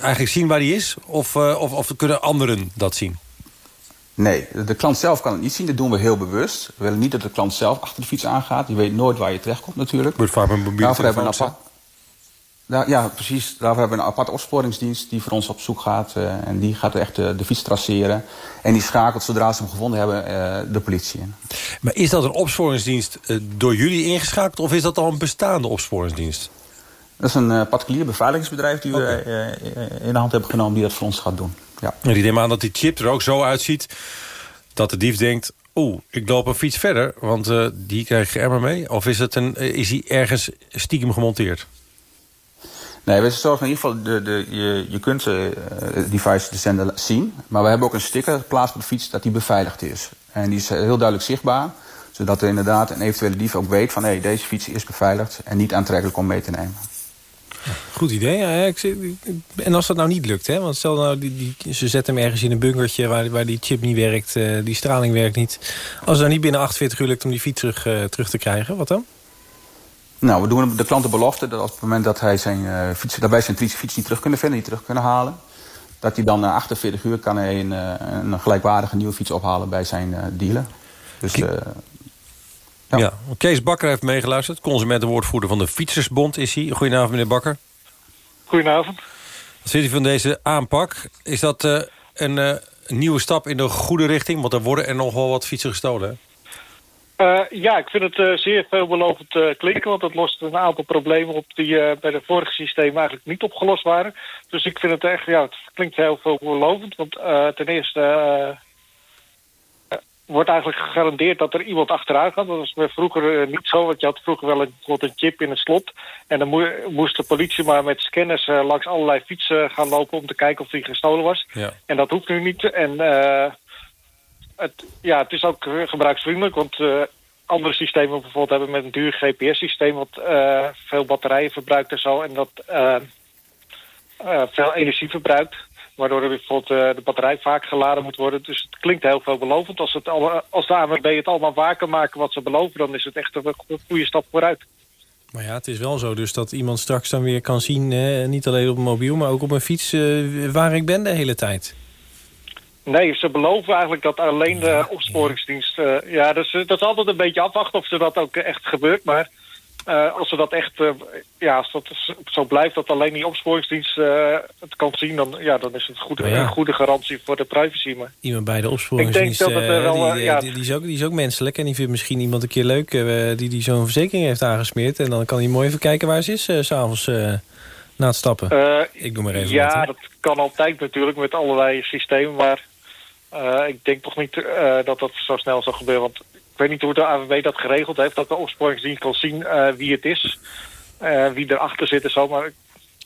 Speaker 16: eigenlijk zien waar die is? Of, of, of kunnen anderen dat zien?
Speaker 21: Nee, de klant zelf kan het niet zien. Dat doen we heel bewust. We willen niet dat de klant zelf achter de fiets aangaat. Je weet nooit waar je terechtkomt natuurlijk.
Speaker 16: Wordt vaak een mobiele
Speaker 21: hebben apart... Ja, precies. Daarvoor hebben we een apart opsporingsdienst die voor ons op zoek gaat. Uh, en die gaat echt de, de, fiets traceren. En die schakelt zodra ze hem gevonden hebben uh, de politie in.
Speaker 16: Maar is dat een opsporingsdienst uh, door jullie ingeschakeld... of is dat al een bestaande opsporingsdienst?
Speaker 21: Dat is een particulier beveiligingsbedrijf die okay. we in de hand hebben genomen... die dat voor ons gaat doen. Ja.
Speaker 16: En die neemt aan dat die chip er ook zo uitziet... dat de dief denkt, oeh, ik loop een fiets verder... want die krijg je er maar mee. Of is, het een, is die ergens stiekem gemonteerd?
Speaker 21: Nee, we zorgen in ieder geval, de, de, je, je kunt uh, het device, de zien. Maar we hebben ook een sticker geplaatst op de fiets dat die beveiligd is. En die is heel duidelijk zichtbaar. Zodat er inderdaad een eventuele dief ook weet van... hé, hey, deze fiets is beveiligd en niet aantrekkelijk om mee te nemen.
Speaker 15: Goed idee. Ik, en als dat nou niet lukt, hè? want stel nou, die, die, ze zetten hem ergens in een bunkertje... waar, waar die chip niet werkt, die straling werkt niet. Als het nou niet binnen 48 uur lukt om die fiets terug, terug te krijgen, wat dan?
Speaker 21: Nou, we doen de klant de belofte dat op het moment dat hij zijn uh, fiets, daarbij zijn fiets niet terug kunnen vinden, niet terug kunnen halen. dat hij dan na 48 uur kan hij een, eh, een gelijkwaardige nieuwe fiets ophalen bij zijn eh, dealer. Dus, eh,
Speaker 16: ja. Kees Bakker heeft meegeluisterd. Consumentenwoordvoerder van de Fietsersbond is hij. Goedenavond, meneer Bakker.
Speaker 22: Goedenavond.
Speaker 16: Wat vindt u van deze aanpak? Is dat eh, een, eh, een nieuwe stap in de goede richting? Want er worden er nog wel wat fietsen gestolen, hè?
Speaker 22: Eh, ja, ik vind het eh, zeer veelbelovend eh, klinken, want het lost een aantal problemen op die bij de vorige systemen eigenlijk niet opgelost waren. Dus ik vind het echt, ja, het klinkt heel veelbelovend, want ten eerste wordt eigenlijk gegarandeerd dat er iemand achteraan gaat. Dat was vroeger niet zo, want je had vroeger wel een, bijvoorbeeld een chip in het slot. En dan moe- moest de politie maar met scanners langs allerlei fietsen gaan lopen om te kijken of die gestolen was.
Speaker 16: Ja.
Speaker 22: En dat hoeft nu niet. En eh, het, ja, het is ook gebruiksvriendelijk, want eh, andere systemen bijvoorbeeld hebben met een duur GPS-systeem wat eh, veel batterijen verbruikt en zo. En dat eh, veel energie verbruikt. Waardoor er bijvoorbeeld de batterij vaak geladen moet worden. Dus het klinkt heel veelbelovend. Als, het al, als de ANWB het allemaal waar kan maken wat ze beloven... dan is het echt een go- goede stap vooruit.
Speaker 15: Maar ja, het is wel zo dus dat iemand straks dan weer kan zien... niet alleen op een mobiel, maar ook op een fiets... waar ik ben de hele tijd.
Speaker 22: Nee, ze beloven eigenlijk dat alleen de opsporingsdienst... eh, ja, dus, dat is altijd een beetje afwachten of ze dat ook eh, echt gebeurt. Maar eh, als ze dat echt... ja, als dat zo blijft dat alleen die opsporingsdienst het kan zien... Dan, ja, dan is het goed,
Speaker 15: Maar ja.
Speaker 22: een goede garantie voor de privacy. Maar
Speaker 15: Iemand bij de opsporingsdienst,
Speaker 22: Ik denk dat het, wel,
Speaker 15: die,
Speaker 22: ja,
Speaker 15: die, die is ook, die is ook menselijk. En die vindt misschien iemand een keer leuk die, die zo'n verzekering heeft aangesmeerd. En dan kan hij mooi even kijken waar ze is s s'avonds na het stappen. Ik doe maar even
Speaker 22: ja,
Speaker 15: wat,
Speaker 22: dat kan altijd natuurlijk met allerlei systemen. Maar eh, ik denk toch niet eh, dat dat zo snel zal gebeuren. Want ik weet niet hoe de AWB dat geregeld heeft. Dat de opsporingsdienst kan zien eh, wie het is. eh, wie erachter zit en zo. Maar ik-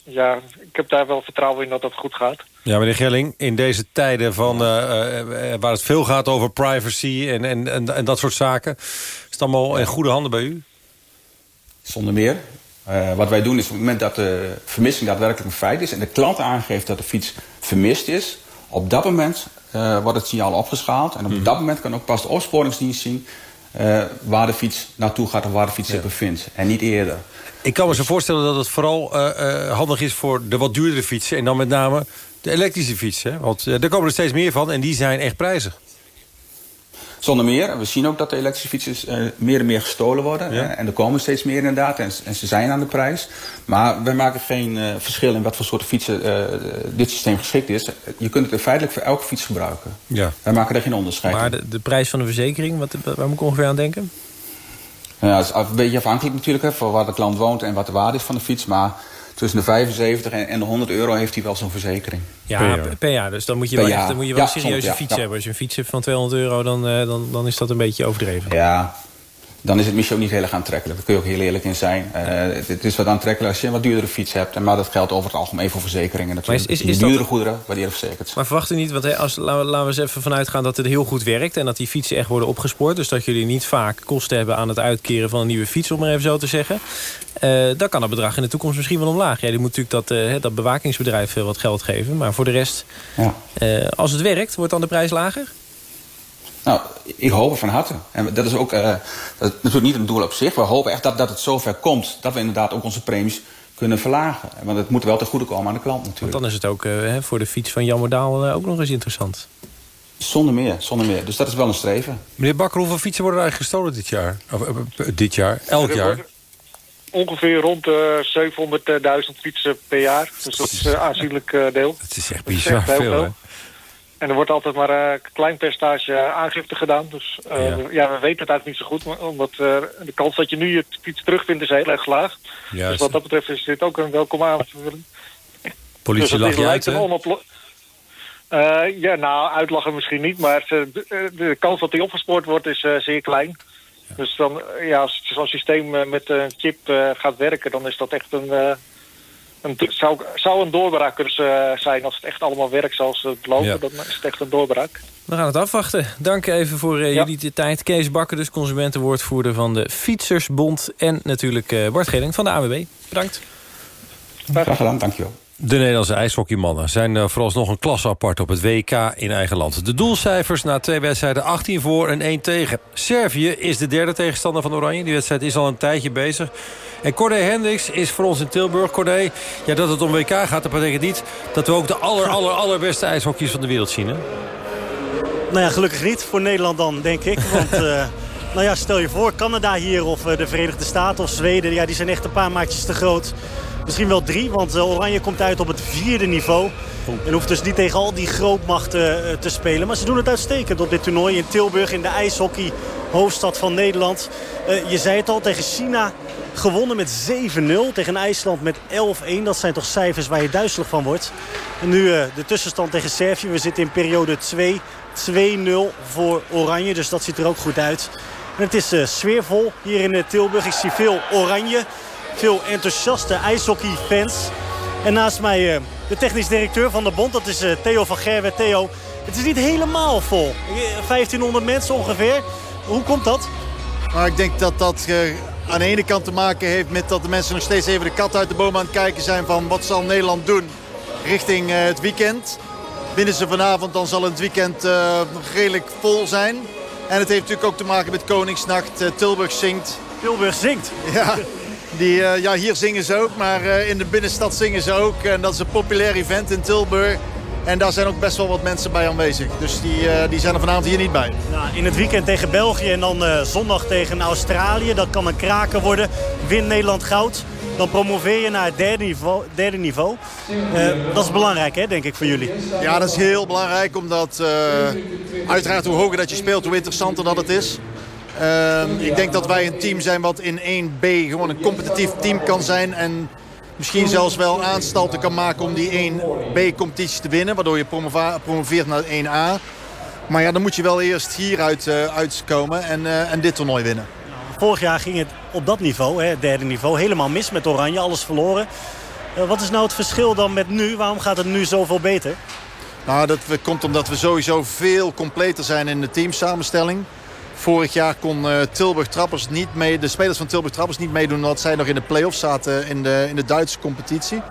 Speaker 22: ja, ik heb daar wel vertrouwen in dat dat goed gaat.
Speaker 16: Ja, meneer Gelling, in deze tijden van, eh, eh, waar het veel gaat over privacy en, en, en, en dat soort zaken... is het allemaal in goede handen bij u?
Speaker 21: Zonder meer. Eh, wat wij doen is op het moment dat de vermissing daadwerkelijk een feit is... en de klant aangeeft dat de fiets vermist is... op dat moment eh, wordt het signaal opgeschaald. En op dat moment kan ook pas de opsporingsdienst zien... eh, waar de fiets naartoe gaat of waar de fiets zich bevindt. En niet eerder.
Speaker 16: Ik kan me zo voorstellen dat het vooral eh, handig is voor de wat duurdere fietsen... en dan met name de elektrische fietsen. Want er komen er steeds meer van en die zijn echt prijzig.
Speaker 21: Zonder meer. We zien ook dat de elektrische fietsen eh, meer en meer gestolen worden.
Speaker 16: Ja.
Speaker 21: hè. En er komen steeds meer inderdaad. En, en ze zijn aan de prijs. Maar wij maken geen eh, verschil in wat voor soort fietsen eh, dit systeem geschikt is. Je kunt het feitelijk voor elke fiets gebruiken.
Speaker 16: Ja.
Speaker 21: Wij maken daar geen onderscheid
Speaker 15: Maar de, de prijs van de verzekering, wat, waar moet ik ongeveer aan denken?
Speaker 21: Ja, het is een beetje afhankelijk natuurlijk hè, van waar de klant woont en wat de waarde is van de fiets. Maar tussen de 75 en, en de 100 euro heeft hij wel zo'n verzekering.
Speaker 15: Ja, per jaar. Dus dan moet je wel, echt, dan moet je wel
Speaker 21: Ja,
Speaker 15: een serieuze
Speaker 21: soms, ja.
Speaker 15: fiets
Speaker 21: Ja.
Speaker 15: hebben. Als je een fiets hebt van 200 euro, dan, eh, dan, dan is dat een beetje overdreven.
Speaker 21: Ja, dan is het misschien ook niet heel erg aantrekkelijk. Daar kun je ook heel eerlijk in zijn. Eh, het, het is wat aantrekkelijk als je een wat duurdere fiets hebt. En Maar dat geldt over het algemeen voor verzekeringen natuurlijk.
Speaker 15: Maar is- is-
Speaker 21: Die
Speaker 15: is dat-
Speaker 21: goederen worden eerder verzekerd.
Speaker 15: Maar verwacht u niet, want als, laten, we, laten we eens even vanuit gaan dat het heel goed werkt... en dat die fietsen echt worden opgespoord... dus dat jullie niet vaak kosten hebben aan het uitkeren van een nieuwe fiets... om maar even zo te zeggen... eh, dan kan dat bedrag in de toekomst misschien wel omlaag. Ja, die moet natuurlijk dat, hè, dat bewakingsbedrijf wat geld geven. Maar voor de rest,
Speaker 21: Ja.
Speaker 15: als het werkt, wordt dan de prijs lager?
Speaker 21: Nou, ik hoop het van harte. En dat is ook eh, dat is natuurlijk niet een doel op zich. We hopen echt dat, dat het zover komt... dat we inderdaad ook onze premies kunnen verlagen. Want het moet wel ten goede komen aan de klant natuurlijk.
Speaker 15: Want dan is het ook eh, hè, voor de fiets van Jan Modaal eh, ook nog eens interessant.
Speaker 21: Zonder meer, zonder meer. Dus dat is wel een streven.
Speaker 16: Meneer Bakker, hoeveel fietsen worden er eigenlijk gestolen dit jaar? Of, dit jaar? Elk jaar?
Speaker 22: Ongeveer rond de 700.000 fietsen per jaar. Dus dat is een aanzienlijk deel.
Speaker 16: Het is echt
Speaker 22: Dat is
Speaker 16: bizar
Speaker 22: echt
Speaker 16: veel, hè?
Speaker 22: En er wordt altijd maar eh, een klein percentage aangifte gedaan. Dus eh,
Speaker 16: Ja.
Speaker 22: we- ja. we weten het eigenlijk niet zo goed. maar Omdat eh, de kans dat je nu je fiets terugvindt is heel erg laag. Dus wat dat betreft is dit ook een welkom aanvulling.
Speaker 16: Politie
Speaker 22: dus
Speaker 16: je uit,
Speaker 22: Eh, ja, nou, uitlachen misschien niet. Maar de, de kans dat die opgespoord wordt is eh, zeer klein. Dus dan, eh, ja, als zo'n systeem eh, met een chip eh, gaat werken... dan is dat echt een... een zou, zou een doorbraak kunnen eh, zijn als het echt allemaal werkt zoals het beloven.
Speaker 15: Ja.
Speaker 22: Dan is het echt een doorbraak.
Speaker 15: We gaan het afwachten. Dank even voor eh, jullie de tijd. Kees Bakker, dus consumentenwoordvoerder van de Fietsersbond... en natuurlijk eh Bart Geling van de AWB. Bedankt.
Speaker 21: Graag gedaan, dankjewel.
Speaker 16: De Nederlandse ijshockeymannen zijn uh, vooralsnog een klasse apart op het WK in eigen land. De doelcijfers na twee wedstrijden 18 voor en 1 tegen. Servië is de derde tegenstander van Oranje. Die wedstrijd is al een tijdje bezig. En Corday Hendricks is voor ons in Tilburg. Corday, ja, dat het om WK gaat, dat betekent niet... dat we ook de aller, aller, allerbeste ijshockey's van de wereld zien, hè?
Speaker 23: Nou ja, gelukkig niet. Voor Nederland dan, denk ik. Want... Uh... Nou ja, stel je voor, Canada hier of de Verenigde Staten of Zweden... Ja, die zijn echt een paar maatjes te groot. Misschien wel drie, want eh, Oranje komt uit op het vierde niveau. En hoeft dus niet tegen al die grootmachten eh, te spelen. Maar ze doen het uitstekend op dit toernooi in Tilburg, in de ijshockey hoofdstad van Nederland. Uh, je zei het al, tegen China gewonnen met 7-0. Tegen IJsland met 11-1. Dat zijn toch cijfers waar je duizelig van wordt. En nu uh, de tussenstand tegen Servië. We zitten in periode 2. 2-0 voor Oranje, dus dat ziet er ook goed uit. En het is uh, sfeervol hier in Tilburg. Ik zie veel oranje veel enthousiaste ijshockeyfans. En naast mij uh, de technisch directeur van de bond, dat is uh, Theo van Gerwen. Theo, het is niet helemaal vol. 1500 mensen ongeveer. Hoe komt dat?
Speaker 24: Nou, ik denk dat dat uh, aan de ene kant te maken heeft met dat de mensen nog steeds even de kat uit de boom aan het kijken zijn van wat zal Nederland doen richting het weekend. Winnen ze vanavond, dan zal het weekend redelijk vol zijn. En het heeft natuurlijk ook te maken met Koningsnacht. Tilburg zingt.
Speaker 23: Tilburg zingt?
Speaker 24: Ja. Die, uh, ja, hier zingen ze ook, maar uh, in de binnenstad zingen ze ook. En dat is een populair event in Tilburg. En daar zijn ook best wel wat mensen bij aanwezig. Dus die, uh, die zijn er vanavond hier niet bij.
Speaker 23: Nou, in het weekend tegen België en dan zondag tegen Australië. Dat kan een kraken worden. Win Nederland goud. Dan promoveer je naar het derde niveau. Derde niveau. dat is belangrijk, hè, denk ik, voor jullie.
Speaker 24: Ja, dat is heel belangrijk. Omdat uiteraard hoe hoger dat je speelt, hoe interessanter dat het is. Uh, ik denk dat wij een team zijn wat in 1B gewoon een competitief team kan zijn. En misschien zelfs wel aanstalten kan maken om die 1B-competitie te winnen. Waardoor je promoveert naar 1A. Maar ja, dan moet je wel eerst hieruit uh, uitkomen en, uh, en dit toernooi winnen.
Speaker 23: Vorig jaar ging het op dat niveau, hè, het derde niveau, helemaal mis met Oranje. Alles verloren. Uh, wat is nou het verschil dan met nu? Waarom gaat het nu zoveel beter?
Speaker 24: Nou, dat komt omdat we sowieso veel completer zijn in de teamsamenstelling. Vorig jaar kon uh, Tilburg Trappers niet mee, de spelers van Tilburg Trappers niet meedoen... omdat zij nog in de play-offs zaten in de, in de Duitse competitie.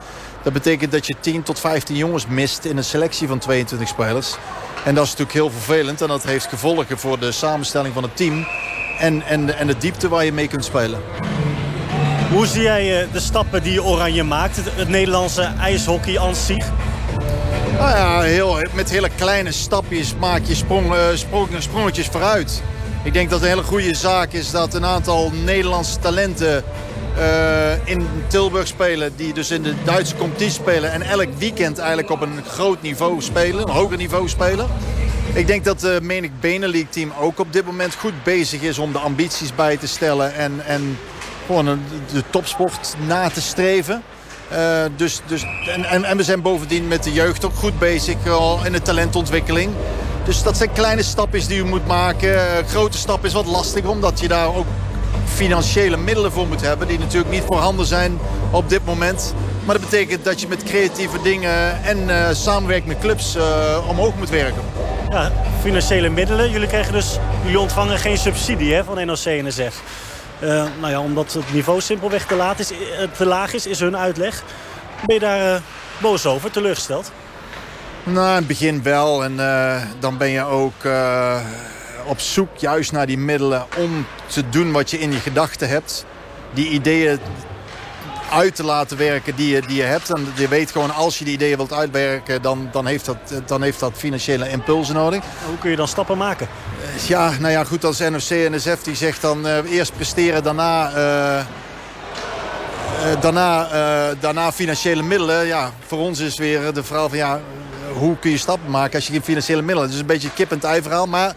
Speaker 24: Dat betekent dat je 10 tot 15 jongens mist in een selectie van 22 spelers. En dat is natuurlijk heel vervelend. En dat heeft gevolgen voor de samenstelling van het team. En, en, en de diepte waar je mee kunt spelen.
Speaker 23: Hoe zie jij uh, de stappen die Oranje maakt? Het, het Nederlandse ijshockey aan zich?
Speaker 24: Nou ja, heel, met hele kleine stapjes maak je sprong, uh, sprong, sprongetjes vooruit. Ik denk dat het een hele goede zaak is dat een aantal Nederlandse talenten uh, in Tilburg spelen. Die dus in de Duitse competitie spelen. En elk weekend eigenlijk op een groot niveau spelen. Een hoger niveau spelen. Ik denk dat de Menig Benelink team ook op dit moment goed bezig is om de ambities bij te stellen. En, en gewoon de topsport na te streven. Uh, dus, dus, en, en, en, we zijn bovendien met de jeugd ook goed bezig uh, in de talentontwikkeling. Dus dat zijn kleine stapjes die je moet maken. Uh, grote stap is wat lastiger, omdat je daar ook financiële middelen voor moet hebben... die natuurlijk niet voorhanden zijn op dit moment. Maar dat betekent dat je met creatieve dingen en uh, samenwerking met clubs uh, omhoog moet werken.
Speaker 23: Ja, financiële middelen. Jullie, krijgen dus, jullie ontvangen geen subsidie hè, van NOC-NSF. Uh, nou ja, omdat het niveau simpelweg te, is, te laag is, is hun uitleg. Ben je daar boos over, teleurgesteld?
Speaker 24: Nou, in het begin wel. En uh, dan ben je ook uh, op zoek juist naar die middelen om te doen wat je in je gedachten hebt. Die ideeën uit te laten werken die je, die je hebt. En je weet gewoon, als je die ideeën wilt uitwerken, dan, dan, heeft, dat, dan heeft dat financiële impulsen nodig.
Speaker 23: Hoe kun je dan stappen maken?
Speaker 24: Ja, nou ja, goed, als NOC-NSF die zegt dan uh, eerst presteren, daarna... daarna, daarna financiële middelen. Ja, voor ons is weer de verhaal van ja, hoe kun je stappen maken als je geen financiële middelen hebt. Is een beetje een kip-en-ei verhaal, maar...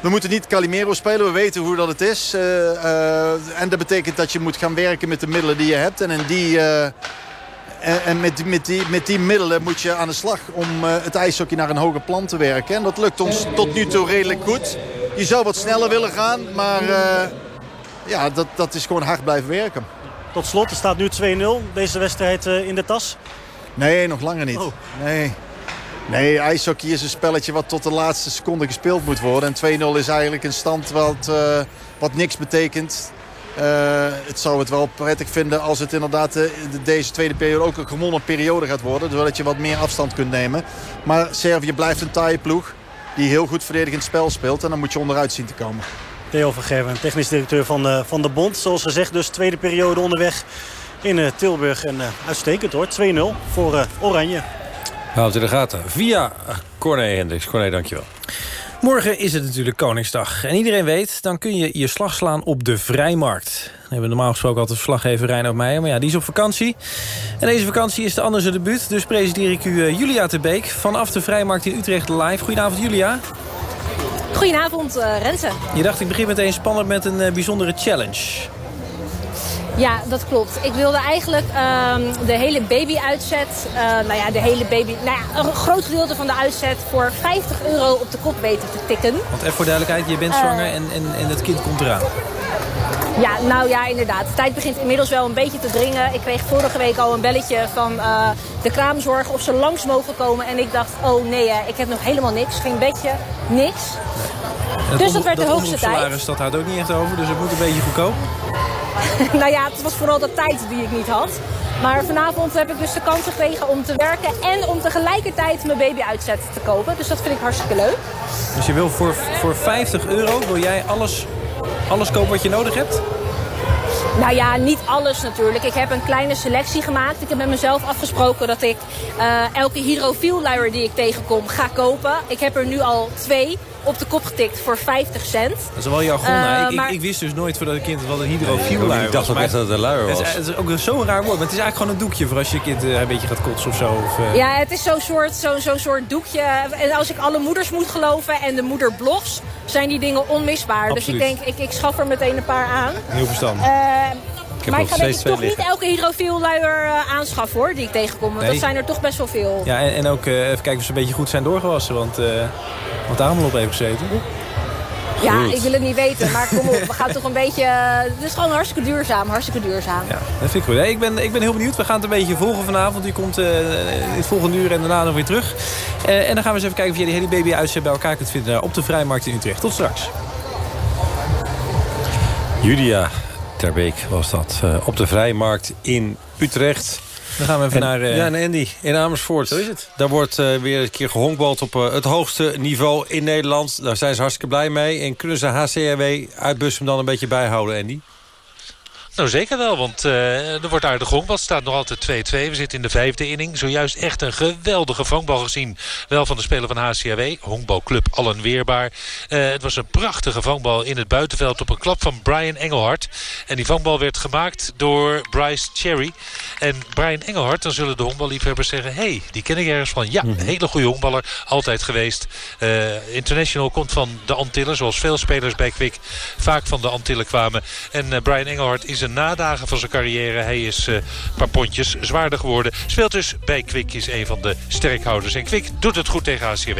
Speaker 24: We moeten niet Calimero spelen, we weten hoe dat het is. Uh, uh, en dat betekent dat je moet gaan werken met de middelen die je hebt. En, in die, uh, en, en met, met, die, met die middelen moet je aan de slag om het ijshockey naar een hoger plan te werken. En dat lukt ons tot nu toe redelijk goed. Je zou wat sneller willen gaan, maar ja, dat, dat is gewoon hard blijven werken.
Speaker 23: Tot slot, er staat nu 2-0, deze wedstrijd in de tas.
Speaker 24: Nee, nog langer niet. Oh. Nee. Nee, ijshockey is een spelletje wat tot de laatste seconde gespeeld moet worden. En 2-0 is eigenlijk een stand wat, uh, wat niks betekent. het zou het wel prettig vinden als het inderdaad uh, deze tweede periode ook een gewonnen periode gaat worden. Zodat je wat meer afstand kunt nemen. Maar Servië blijft een taaie ploeg die heel goed verdedigend spel speelt. En dan moet je onderuit zien te komen.
Speaker 23: Theo van technisch directeur van de, van de Bond. Zoals gezegd, dus tweede periode onderweg in Tilburg. En uitstekend hoor, 2-0 voor Oranje.
Speaker 16: Houd in de gaten. Via Corné Hendricks. Corné, dankjewel.
Speaker 15: Morgen is het natuurlijk Koningsdag. En iedereen weet, dan kun je je slag slaan op de Vrijmarkt. Dan hebben we normaal gesproken altijd verslaggever Reinoud Meijer. Maar ja, die is op vakantie. En deze vakantie is de andere debuut. Dus presenteer ik u Julia Te Beek vanaf de Vrijmarkt in Utrecht live. Goedenavond Julia.
Speaker 25: Goedenavond uh, Renze.
Speaker 15: Je dacht ik begin meteen spannend met een uh, bijzondere challenge.
Speaker 25: Ja, dat klopt. Ik wilde eigenlijk um, de hele baby-uitzet, uh, nou ja, de hele baby, nou ja, een groot gedeelte van de uitzet voor 50 euro op de kop weten te tikken.
Speaker 15: Want even voor duidelijkheid, je bent zwanger en, en, en het kind komt eraan.
Speaker 25: Ja, nou ja, inderdaad. De tijd begint inmiddels wel een beetje te dringen. Ik kreeg vorige week al een belletje van uh, de kraamzorg of ze langs mogen komen. En ik dacht, oh nee, ik heb nog helemaal niks. Geen bedje, niks. Dus dat werd de hoogste tijd.
Speaker 15: Dat houdt ook niet echt over, dus het moet een beetje goedkoop.
Speaker 25: nou ja, het was vooral de tijd die ik niet had. Maar vanavond heb ik dus de kans gekregen om te werken... en om tegelijkertijd mijn baby uitzet te kopen. Dus dat vind ik hartstikke leuk.
Speaker 15: Dus je wil voor, voor 50 euro, wil jij alles, alles kopen wat je nodig hebt?
Speaker 25: Nou ja, niet alles natuurlijk. Ik heb een kleine selectie gemaakt. Ik heb met mezelf afgesproken dat ik uh, elke hydrofielluier die ik tegenkom ga kopen. Ik heb er nu al twee op de kop getikt voor 50 cent. Dat
Speaker 15: is wel jargon. Uh, ik, maar... ik, ik, wist dus nooit voordat ik kind wat een hydrofielluier
Speaker 16: was. Ik dacht ook echt dat het een luier was.
Speaker 15: Het is, ook zo'n raar woord. Maar het is eigenlijk gewoon een doekje voor als je kind uh, een beetje gaat kotsen of zo. Of, uh...
Speaker 25: Ja, het is zo'n soort, zo, zo soort doekje. En als ik alle moeders moet geloven en de moederblogs... zijn die dingen onmisbaar.
Speaker 15: Absoluut.
Speaker 25: Dus ik denk, ik, ik schaf er meteen een paar aan.
Speaker 15: Heel verstandig.
Speaker 25: Maar ik ga denk ik toch niet elke hydrofielluier uh, aanschaffen hoor, die ik tegenkom. Want nee. dat zijn er toch best wel veel.
Speaker 15: Ja, en, en ook uh, even kijken of ze een beetje goed zijn doorgewassen. Want, uh, want daar allemaal op even gezeten.
Speaker 25: Ja, ik wil het niet weten, maar kom op, we gaan toch een beetje... Het is gewoon hartstikke duurzaam, hartstikke duurzaam.
Speaker 15: Ja, dat vind ik goed. Ik, ben, ik ben heel benieuwd. We gaan het een beetje volgen vanavond. Die komt uh, in het volgende uur en daarna nog weer terug. Uh, en dan gaan we eens even kijken of je die hele baby-uitzet bij elkaar kunt vinden... op de Vrijmarkt in Utrecht. Tot straks.
Speaker 16: Julia Terbeek was dat. Uh, op de Vrijmarkt in Utrecht.
Speaker 15: Dan gaan we even
Speaker 16: en,
Speaker 15: naar... Uh...
Speaker 16: Ja, en Andy, in Amersfoort.
Speaker 15: Zo is het.
Speaker 16: Daar wordt uh, weer een keer gehonkbald op het hoogste niveau in Nederland. Daar zijn ze hartstikke blij mee. En kunnen ze HCRW uit Bussum dan een beetje bijhouden, Andy?
Speaker 19: Nou, zeker wel, want uh, er wordt aardig. Het staat nog altijd 2-2. We zitten in de vijfde inning. Zojuist echt een geweldige vangbal gezien. Wel van de speler van HCRW. Honkbalclub allen weerbaar. Uh, het was een prachtige vangbal in het buitenveld op een klap van Brian Engelhard. En die vangbal werd gemaakt door Bryce Cherry. En Brian Engelhard, dan zullen de honkballiefhebbers zeggen... hé, hey, die ken ik ergens van. Ja, een hele goede honkballer. Altijd geweest. Uh, international komt van de Antillen. Zoals veel spelers bij Kwik vaak van de Antillen kwamen. En Brian Engelhard is een nadagen van zijn carrière. Hij is uh, een paar pondjes zwaarder geworden. Speelt dus bij Kwik, is een van de sterkhouders. En Kwik doet het goed tegen ACW.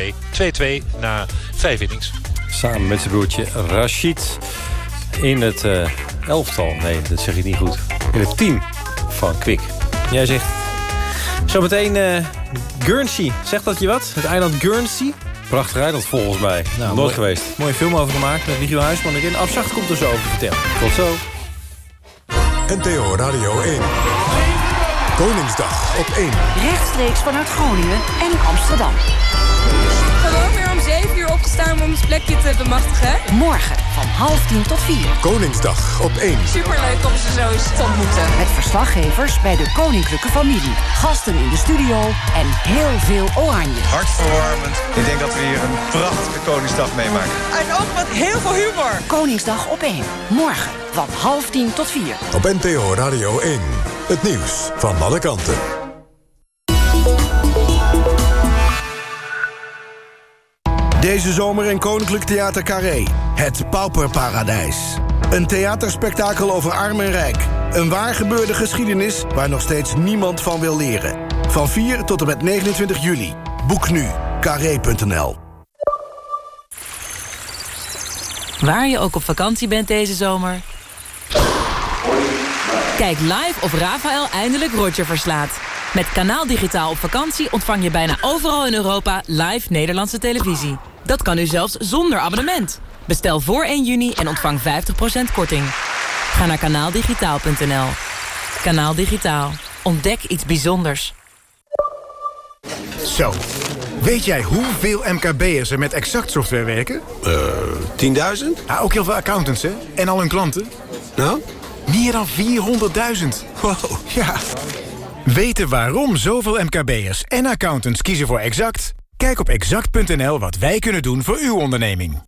Speaker 19: 2-2 na vijf innings.
Speaker 16: Samen met zijn broertje Rashid in het uh, elftal. Nee, dat zeg ik niet goed. In het team van Kwik.
Speaker 15: Jij zegt zometeen uh, Guernsey. Zegt dat je wat? Het eiland Guernsey?
Speaker 16: Prachtig eiland volgens mij. Nou, Nooit
Speaker 15: mooi,
Speaker 16: geweest.
Speaker 15: Mooie film over gemaakt met Michiel Huisman erin. Afzacht komt er zo over vertellen.
Speaker 16: Tot zo.
Speaker 13: NTO Radio 1. Koningsdag op 1.
Speaker 14: Rechtstreeks vanuit Groningen en Amsterdam.
Speaker 26: Gewoon weer om 7 opgestaan om ons plekje te bemachtigen.
Speaker 14: Morgen van half tien tot 4.
Speaker 13: Koningsdag op 1.
Speaker 26: Superleuk om ze zo eens te ontmoeten.
Speaker 14: Met verslaggevers bij de koninklijke familie. Gasten in de studio en heel veel oranje.
Speaker 27: Hartverwarmend. Ik denk dat we hier een prachtige Koningsdag meemaken.
Speaker 26: En ook met heel veel humor.
Speaker 14: Koningsdag op 1. Morgen van half tien tot 4.
Speaker 13: Op NTO Radio 1. Het nieuws van alle kanten.
Speaker 28: Deze zomer in Koninklijk Theater Carré. Het Pauperparadijs. Een theaterspektakel over arm en rijk. Een waar gebeurde geschiedenis waar nog steeds niemand van wil leren. Van 4 tot en met 29 juli. Boek nu. Carré.nl
Speaker 29: Waar je ook op vakantie bent deze zomer... Kijk live of Rafael eindelijk Roger verslaat. Met Kanaal Digitaal op vakantie ontvang je bijna overal in Europa live Nederlandse televisie. Dat kan nu zelfs zonder abonnement. Bestel voor 1 juni en ontvang 50% korting. Ga naar kanaaldigitaal.nl. Kanaal Digitaal. Ontdek iets bijzonders.
Speaker 30: Zo. Weet jij hoeveel MKB'ers er met Exact software werken?
Speaker 31: Eh, 10.000?
Speaker 30: Ja, ook heel veel accountants, hè? En al hun klanten.
Speaker 31: Nou?
Speaker 30: Meer dan 400.000.
Speaker 31: Wow.
Speaker 30: Ja. Weten waarom zoveel MKB'ers en accountants kiezen voor Exact? Kijk op exact.nl wat wij kunnen doen voor uw onderneming.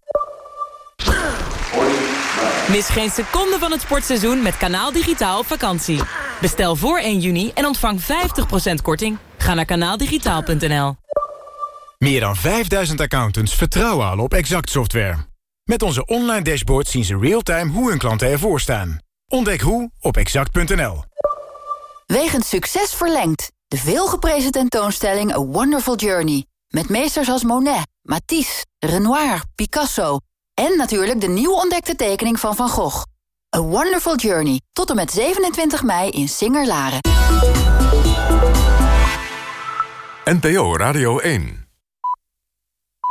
Speaker 29: Mis geen seconde van het sportseizoen met Kanaal Digitaal op vakantie. Bestel voor 1 juni en ontvang 50% korting. Ga naar kanaaldigitaal.nl.
Speaker 30: Meer dan 5000 accountants vertrouwen al op Exact software. Met onze online dashboard zien ze real-time hoe hun klanten ervoor staan. Ontdek hoe op exact.nl.
Speaker 7: Wegens succes verlengd. De veelgeprezen tentoonstelling A Wonderful Journey. Met meesters als Monet, Matisse, Renoir, Picasso... en natuurlijk de nieuw ontdekte tekening van Van Gogh. A Wonderful Journey. Tot en met 27 mei in Singer-Laren.
Speaker 13: NPO Radio 1